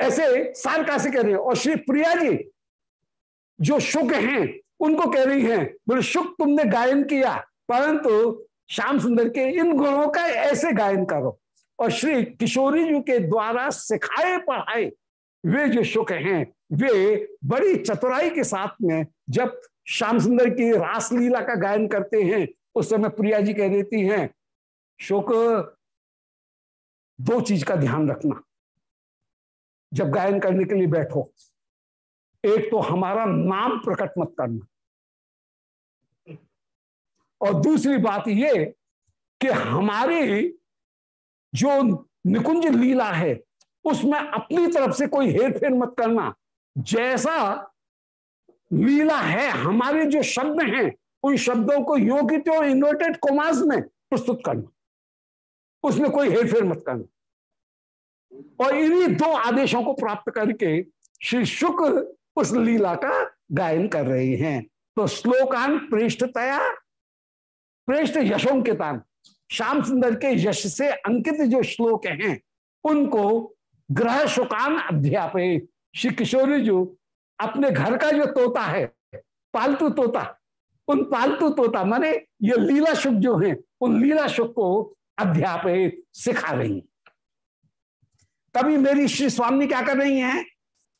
ऐसे सारका से कह रहे हैं, और श्री प्रिया जी जो शुक हैं, उनको कह रही हैं, बोले, शुक तुमने गायन किया, परंतु श्याम सुंदर के इन गुणों का ऐसे गायन करो। और श्री किशोरी जी के द्वारा सिखाए पढ़ाए वे जो शुक हैं वे बड़ी चतुराई के साथ में जब श्याम सुंदर की रासलीला का गायन करते हैं, उस समय प्रिया जी कह देती हैं, शोक, दो चीज़ का ध्यान रखना। जब गायन करने के लिए बैठो, एक तो हमारा नाम प्रकट मत करना। और दूसरी बात ये कि हमारी जो निकुंज लीला है, उसमें अपनी तरफ़ से कोई हेर फेर मत करना। जैसा लीला है, हमारे जो शब्द हैं, उन शब्दों को योगी तो इन्वर्टेड कोमास में प्रस्तुत करना। उसमें कोई हेरफेर मत करना। और इन्हीं दो आदेशों को प्राप्त करके श्री शुक्र उस लीला का गायन कर रहे हैं। तो श्लोकान पृष्ठतया प्रेष्ठ यशोंकितान, श्याम सुंदर के यश से अंकित जो श्लोक हैं, उनको ग्रह शुकान अध्यापय श्री किशोरी जो अपने घर का जो तोता है, पालतू तोता, उन पालतू तोता माने ये लीला सुख जो है, उन लीला शुक को अध्यापय सिखा रही कभी मेरी श्री स्वामी क्या कर रही हैं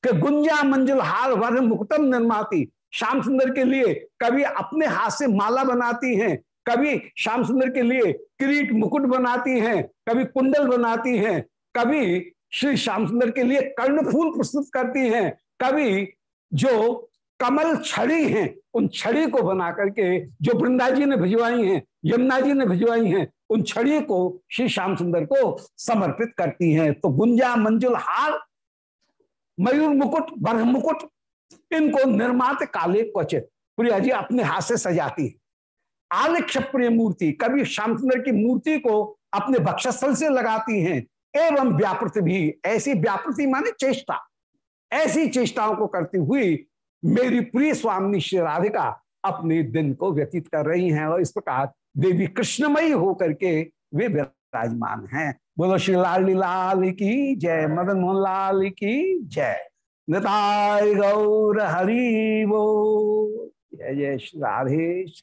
कि गुंजा मंजुल हार वर मुक्तम निर्माती, श्याम सुंदर के लिए कभी अपने हाथ से माला बनाती हैं, कभी श्याम सुंदर के लिए किरीट मुकुट बनाती हैं, कभी कुंडल बनाती हैं, कभी श्री श्याम सुंदर के लिए कर्णफूल प्रस्तुत करती हैं। कभी जो कमल छड़ी हैं, उन छड़ी को बना करके जो वृंदा जी ने भिजवाई हैं यमुना जी ने भिजवाई हैं, उन छड़ी को श्री श्याम सुंदर को समर्पित करती हैं। तो गुंजा, मंजुल, हार, मयूर, मुकुट, बरह मुकुट, इनको निर्मात काले क्वचित। प्रिया जी, अपने हाथ से सजाती है। आलिक्ष प्रिय मूर्ति कभी श्याम सुंदर की मूर्ति को अपने भक्षस्थल से लगाती हैं। एवं व्यापृति भी। ऐसी व्यापृति माने चेष्टा। ऐसी चेष्टाओं को करती हुई मेरी प्रिय स्वामी श्री राधिका अपने दिन को व्यतीत कर रही हैं और इस प्रकार देवी कृष्णमयी होकर के वे विराजमान हैं। बोलो, श्री लाल लाल की जय, मदन मोहन लाल की जय। निताय गौर हरि वो। जय जय श्री राधेश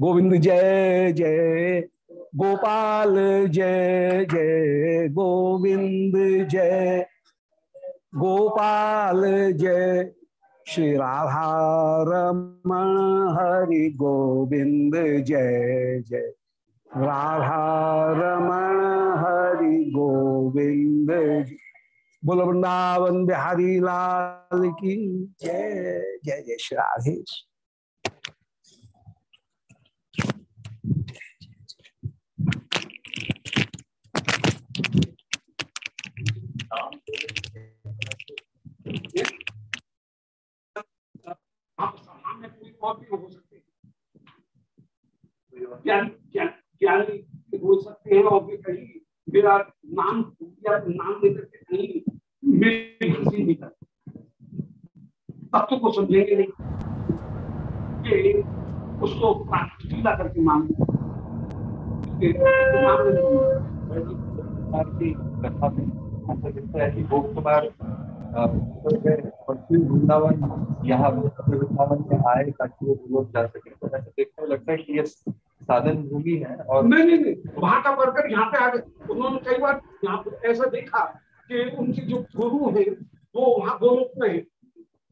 गोविंद जय जय गोपाल जय जय गोविंद जय। गोपाल जय श्री राधा रमण हरि गोविंद जय जय। राधा रमण हरि गोविंद बोल वृंदावन बिहारी लाल की जय जय जय श्री राधेश। हो सकते हैं और भी कहीं मेरा नाम या नाम लेकर के कहीं मेरी हँसी निकल तत्व को समझेंगे नहीं कि उसको सीधा करके मान उसके मामले नहीं वृंदावन, यहाँ वृंदावन में आए ताकि वो लोग जा सके। तो ऐसा देखने में लगता है कि ये साधन भूमि है और नहीं नहीं नहीं, वहाँ का वर्कर यहाँ पे आ गए। उन्होंने कई बार यहाँ पे ऐसा देखा कि उनके जो गुरु है, वो वहाँ गोलोक में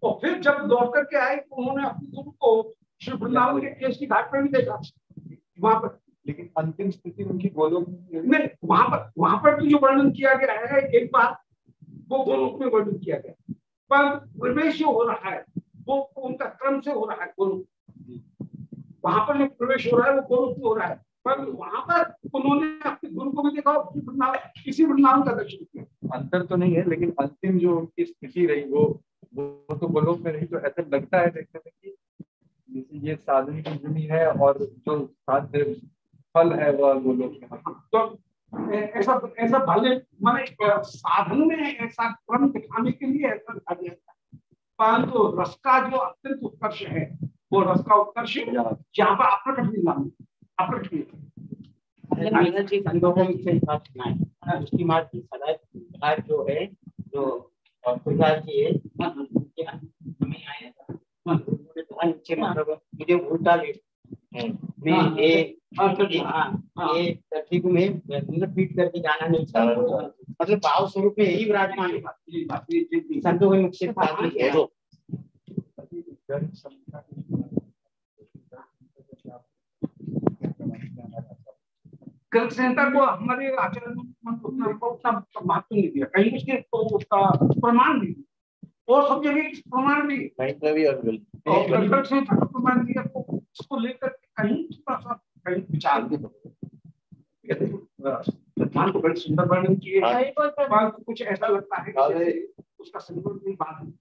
और फिर जब लौट करके आए तो उन्होंने अपने गुरु को श्री वृंदावन के केस की घाट पर भी देखा। वहाँ पर लेकिन अंतिम स्थिति उनकी गोलोक नहीं, वहाँ पर वहाँ पर तो जो वर्णन किया गया है, एक बार वो गोलोक में वर्णन किया गया। पर प्रवेश हो रहा है, वो उनका क्रम से हो रहा है गोलोक वहाँ पर जो प्रवेश हो रहा है, वो गोलोक में हो रहा है। पर वहाँ पर उन्होंने अपने गुरु को भी देखा किसी वृंदावन का दर्शन किया। अंतर तो नहीं है, लेकिन अंतिम जो उनकी स्थिति रही, वो वो तो गोलोक में रही तो ऐसा लगता है देखने में कि ये साधन की भूमि है और जो साध्य फल है वह गोलोक तो ऐसा ऐसा भले, माने साधन में ऐसा क्रम दिखाने के लिए ऐसा दिखा दिया परंतु रस का जो अत्यंत उत्कर्ष है, वो रस का उत्कर्ष जहाँ पर अप्रकट लीला में अप्रकट सदा जो ठीक में। मतलब पीट करके जाना नहीं चाहता मतलब भाव स्वरूप में यही विराजमान है। संतों के मुख से ग्रंथ को हमारे आचरण उतना उतना महत्व नहीं दिया कहीं उसके तो उसका प्रमाण नहीं और सब जगह प्रमाण भी। प्रमाण दिया उसको लेकर कहीं थोड़ा सा कहीं विचार भी सिद्धांत को बड़े सुंदर वर्णन किए। कुछ ऐसा लगता है उसका नहीं बात